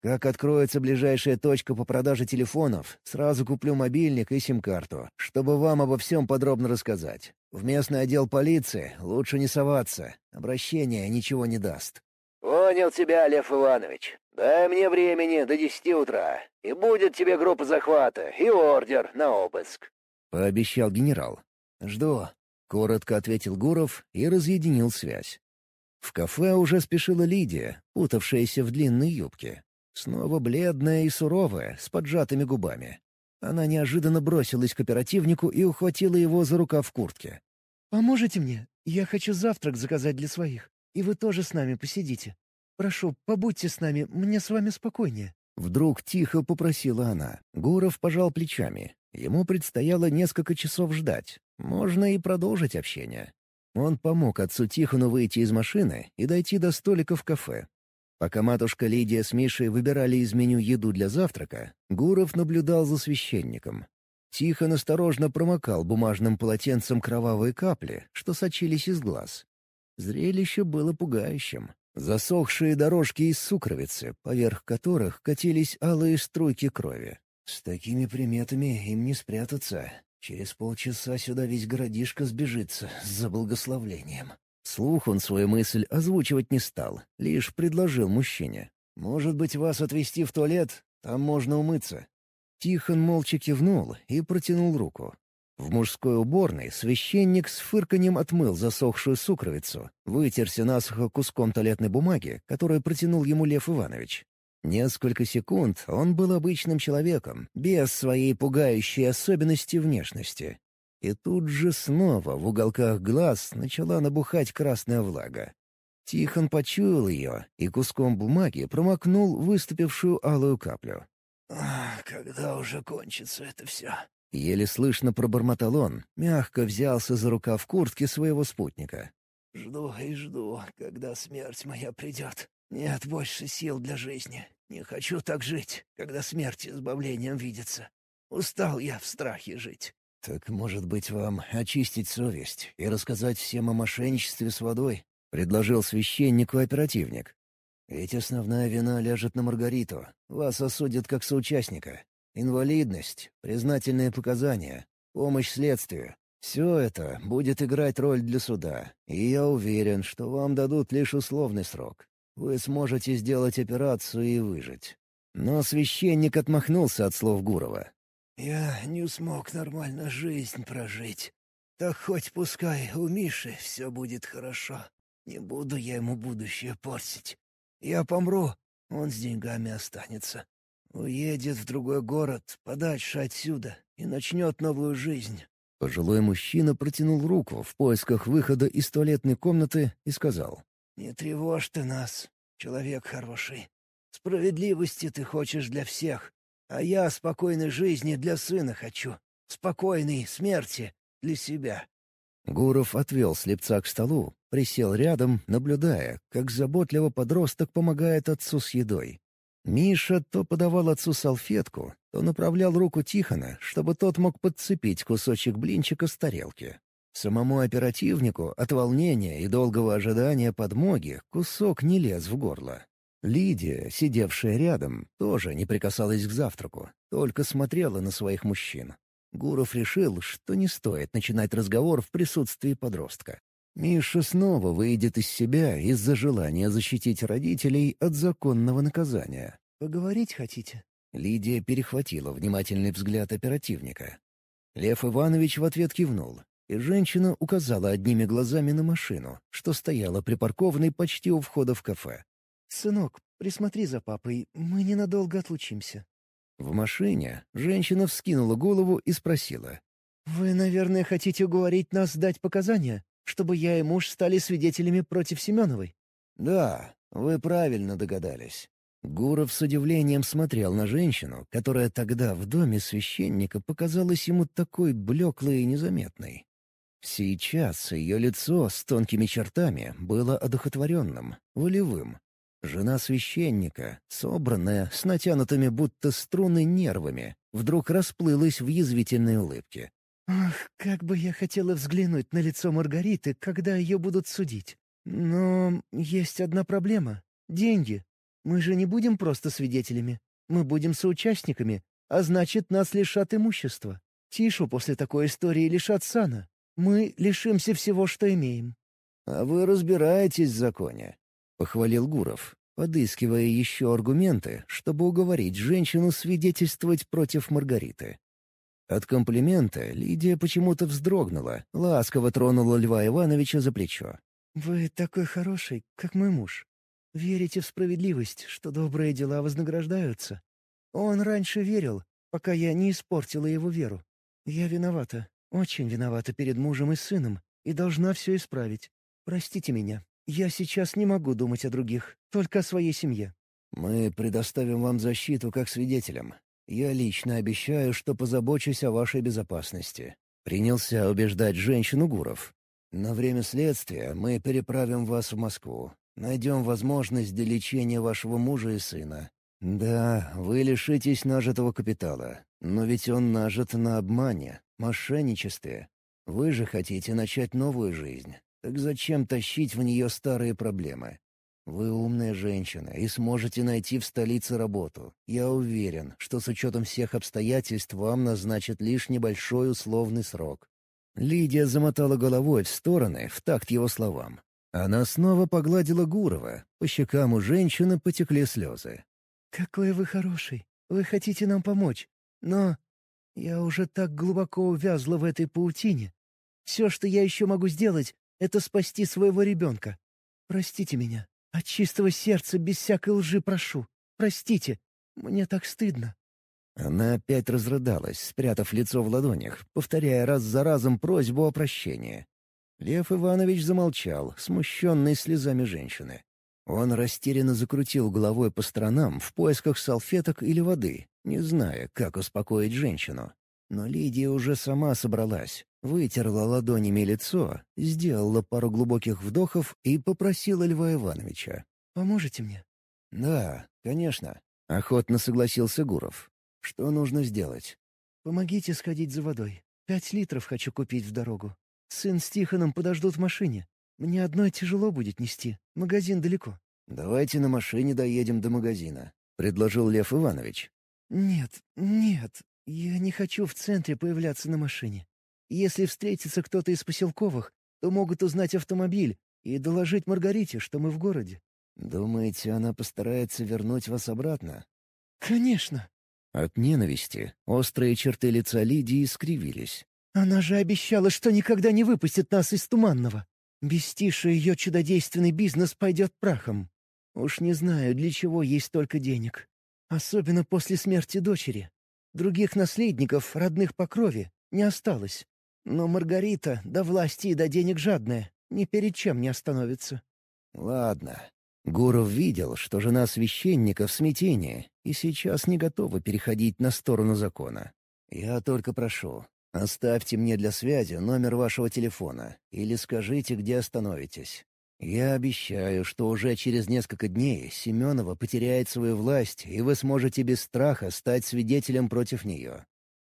Как откроется ближайшая точка по продаже телефонов, сразу куплю мобильник и сим-карту, чтобы вам обо всем подробно рассказать. В местный отдел полиции лучше не соваться, обращение ничего не даст». «Понял тебя, Лев Иванович. Дай мне времени до десяти утра, и будет тебе группа захвата и ордер на обыск», — пообещал генерал. «Жду», — коротко ответил Гуров и разъединил связь. В кафе уже спешила Лидия, путавшаяся в длинной юбке. Снова бледная и суровая, с поджатыми губами. Она неожиданно бросилась к оперативнику и ухватила его за рукав в куртке. «Поможете мне? Я хочу завтрак заказать для своих, и вы тоже с нами посидите. Прошу, побудьте с нами, мне с вами спокойнее». Вдруг тихо попросила она. Гуров пожал плечами. Ему предстояло несколько часов ждать. Можно и продолжить общение. Он помог отцу Тихону выйти из машины и дойти до столика в кафе, Пока матушка Лидия с Мишей выбирали из меню еду для завтрака, Гуров наблюдал за священником. Тихо осторожно промокал бумажным полотенцем кровавые капли, что сочились из глаз. Зрелище было пугающим. Засохшие дорожки из сукровицы, поверх которых катились алые струйки крови. С такими приметами им не спрятаться. Через полчаса сюда весь городишко сбежится за благословлением. Слух он свою мысль озвучивать не стал, лишь предложил мужчине. «Может быть, вас отвезти в туалет? Там можно умыться». Тихон молча кивнул и протянул руку. В мужской уборной священник с фырканьем отмыл засохшую сукровицу, вытерся насухо куском туалетной бумаги, которую протянул ему Лев Иванович. Несколько секунд он был обычным человеком, без своей пугающей особенности внешности. И тут же снова в уголках глаз начала набухать красная влага. Тихон почуял ее и куском бумаги промокнул выступившую алую каплю. «Когда уже кончится это все?» Еле слышно пробормотал он, мягко взялся за рукав куртки своего спутника. «Жду и жду, когда смерть моя придет. Нет больше сил для жизни. Не хочу так жить, когда смерть избавлением видится. Устал я в страхе жить». «Так, может быть, вам очистить совесть и рассказать всем о мошенничестве с водой?» — предложил священнику оперативник. «Ведь основная вина ляжет на Маргариту. Вас осудят как соучастника. Инвалидность, признательные показания, помощь следствию. Все это будет играть роль для суда, и я уверен, что вам дадут лишь условный срок. Вы сможете сделать операцию и выжить». Но священник отмахнулся от слов Гурова. «Я не смог нормально жизнь прожить. Так хоть пускай у Миши все будет хорошо. Не буду я ему будущее портить. Я помру, он с деньгами останется. Уедет в другой город, подальше отсюда, и начнет новую жизнь». Пожилой мужчина протянул руку в поисках выхода из туалетной комнаты и сказал. «Не тревожь ты нас, человек хороший. Справедливости ты хочешь для всех, а я спокойной жизни для сына хочу. Спокойной смерти для себя». Гуров отвел слепца к столу, присел рядом, наблюдая, как заботливо подросток помогает отцу с едой. Миша то подавал отцу салфетку, то направлял руку Тихона, чтобы тот мог подцепить кусочек блинчика с тарелки. Самому оперативнику от волнения и долгого ожидания подмоги кусок не лез в горло. Лидия, сидевшая рядом, тоже не прикасалась к завтраку, только смотрела на своих мужчин. Гуров решил, что не стоит начинать разговор в присутствии подростка. Миша снова выйдет из себя из-за желания защитить родителей от законного наказания. «Поговорить хотите?» Лидия перехватила внимательный взгляд оперативника. Лев Иванович в ответ кивнул, и женщина указала одними глазами на машину, что стояла припаркованной почти у входа в кафе. «Сынок, присмотри за папой, мы ненадолго отлучимся». В машине женщина вскинула голову и спросила. «Вы, наверное, хотите уговорить нас дать показания?» чтобы я и муж стали свидетелями против Семеновой?» «Да, вы правильно догадались». Гуров с удивлением смотрел на женщину, которая тогда в доме священника показалась ему такой блеклой и незаметной. Сейчас ее лицо с тонкими чертами было одухотворенным, волевым. Жена священника, собранная, с натянутыми будто струны нервами, вдруг расплылась в язвительной улыбке. Ах, как бы я хотела взглянуть на лицо Маргариты, когда ее будут судить. Но есть одна проблема — деньги. Мы же не будем просто свидетелями. Мы будем соучастниками, а значит, нас лишат имущества. Тишу после такой истории лишат сана. Мы лишимся всего, что имеем». «А вы разбираетесь в законе», — похвалил Гуров, подыскивая еще аргументы, чтобы уговорить женщину свидетельствовать против Маргариты. От комплимента Лидия почему-то вздрогнула, ласково тронула Льва Ивановича за плечо. «Вы такой хороший, как мой муж. Верите в справедливость, что добрые дела вознаграждаются. Он раньше верил, пока я не испортила его веру. Я виновата, очень виновата перед мужем и сыном, и должна все исправить. Простите меня, я сейчас не могу думать о других, только о своей семье». «Мы предоставим вам защиту как свидетелям. Я лично обещаю, что позабочусь о вашей безопасности». Принялся убеждать женщину Гуров. «На время следствия мы переправим вас в Москву. Найдем возможность для лечения вашего мужа и сына. Да, вы лишитесь нажитого капитала, но ведь он нажит на обмане, мошенничестве. Вы же хотите начать новую жизнь. Так зачем тащить в нее старые проблемы? Вы умная женщина и сможете найти в столице работу. Я уверен, что с учетом всех обстоятельств вам назначат лишь небольшой условный срок». Лидия замотала головой в стороны в такт его словам. Она снова погладила Гурова. По щекам у женщины потекли слезы. «Какой вы хороший. Вы хотите нам помочь. Но я уже так глубоко увязла в этой паутине. Все, что я еще могу сделать, — это спасти своего ребенка. Простите меня. От чистого сердца, без всякой лжи прошу. простите. Мне так стыдно». Она опять разрыдалась, спрятав лицо в ладонях, повторяя раз за разом просьбу о прощении. Лев Иванович замолчал, смущенный слезами женщины. Он растерянно закрутил головой по сторонам в поисках салфеток или воды, не зная, как успокоить женщину. Но Лидия уже сама собралась, вытерла ладонями лицо, сделала пару глубоких вдохов и попросила Льва Ивановича. «Поможете мне?» «Да, конечно», — охотно согласился Гуров. «Что нужно сделать?» «Помогите сходить за водой. Пять литров хочу купить в дорогу. Сын с Тихоном подождут в машине. Мне одной тяжело будет нести. Магазин далеко». «Давайте на машине доедем до магазина», — предложил Лев Иванович. «Нет, нет, я не хочу в центре появляться на машине. Если встретится кто-то из поселковых, то могут узнать автомобиль и доложить Маргарите, что мы в городе». «Думаете, она постарается вернуть вас обратно?» «Конечно». От ненависти острые черты лица Лидии скривились. Она же обещала, что никогда не выпустит нас из Туманного. Без Тиши ее чудодейственный бизнес пойдет прахом. Уж не знаю, для чего есть столько денег. Особенно после смерти дочери. Других наследников, родных по крови, не осталось. Но Маргарита до власти и до денег жадная, ни перед чем не остановится. Ладно. Гуров видел, что жена священника в смятении и сейчас не готова переходить на сторону закона. Я только прошу, Оставьте мне для связи номер вашего телефона или скажите, где остановитесь. Я обещаю, что уже через несколько дней Семенова потеряет свою власть, и вы сможете без страха стать свидетелем против нее».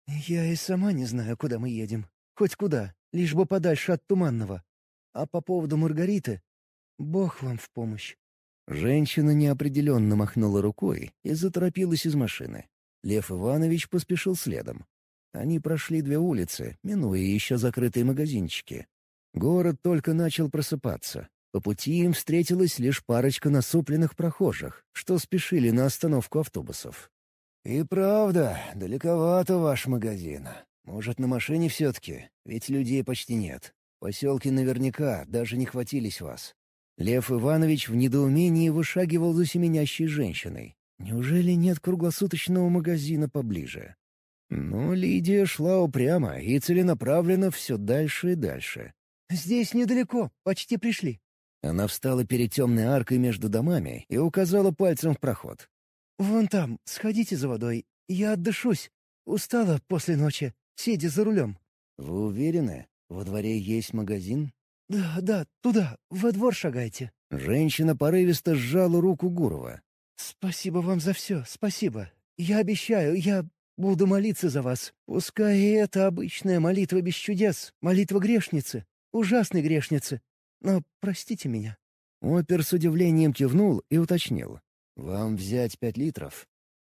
«Я и сама не знаю, куда мы едем. Хоть куда, лишь бы подальше от Туманного. А по поводу Маргариты, Бог вам в помощь». Женщина неопределенно махнула рукой и заторопилась из машины. Лев Иванович поспешил следом. Они прошли две улицы, минуя еще закрытые магазинчики. Город только начал просыпаться. По пути им встретилась лишь парочка насупленных прохожих, что спешили на остановку автобусов. «И правда, далековато ваш магазин. Может, на машине все-таки? Ведь людей почти нет. Поселки наверняка даже не хватились вас». Лев Иванович в недоумении вышагивал за семенящей женщиной. «Неужели нет круглосуточного магазина поближе?» Но Лидия шла упрямо и целенаправленно все дальше и дальше. «Здесь недалеко, почти пришли». Она встала перед темной аркой между домами и указала пальцем в проход. «Вон там, сходите за водой. Я отдышусь. Устала после ночи, сидя за рулем». «Вы уверены? Во дворе есть магазин?» «Да, да, туда, во двор шагайте». Женщина порывисто сжала руку Гурова. «Спасибо вам за все, спасибо. Я обещаю, я Буду молиться за вас. Пускай и это обычная молитва без чудес, молитва грешницы, ужасной грешницы. Но простите меня». Опер с удивлением кивнул и уточнил. «Вам взять пять литров?»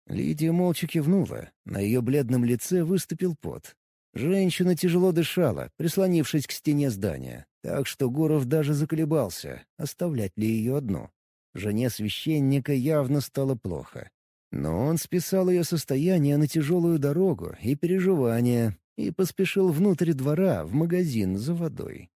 Лидия молча кивнула. На ее бледном лице выступил пот. Женщина тяжело дышала, прислонившись к стене здания, так что Гуров даже заколебался, оставлять ли ее одну. Жене священника явно стало плохо. Но он списал ее состояние на тяжелую дорогу и переживания и поспешил внутрь двора в магазин за водой.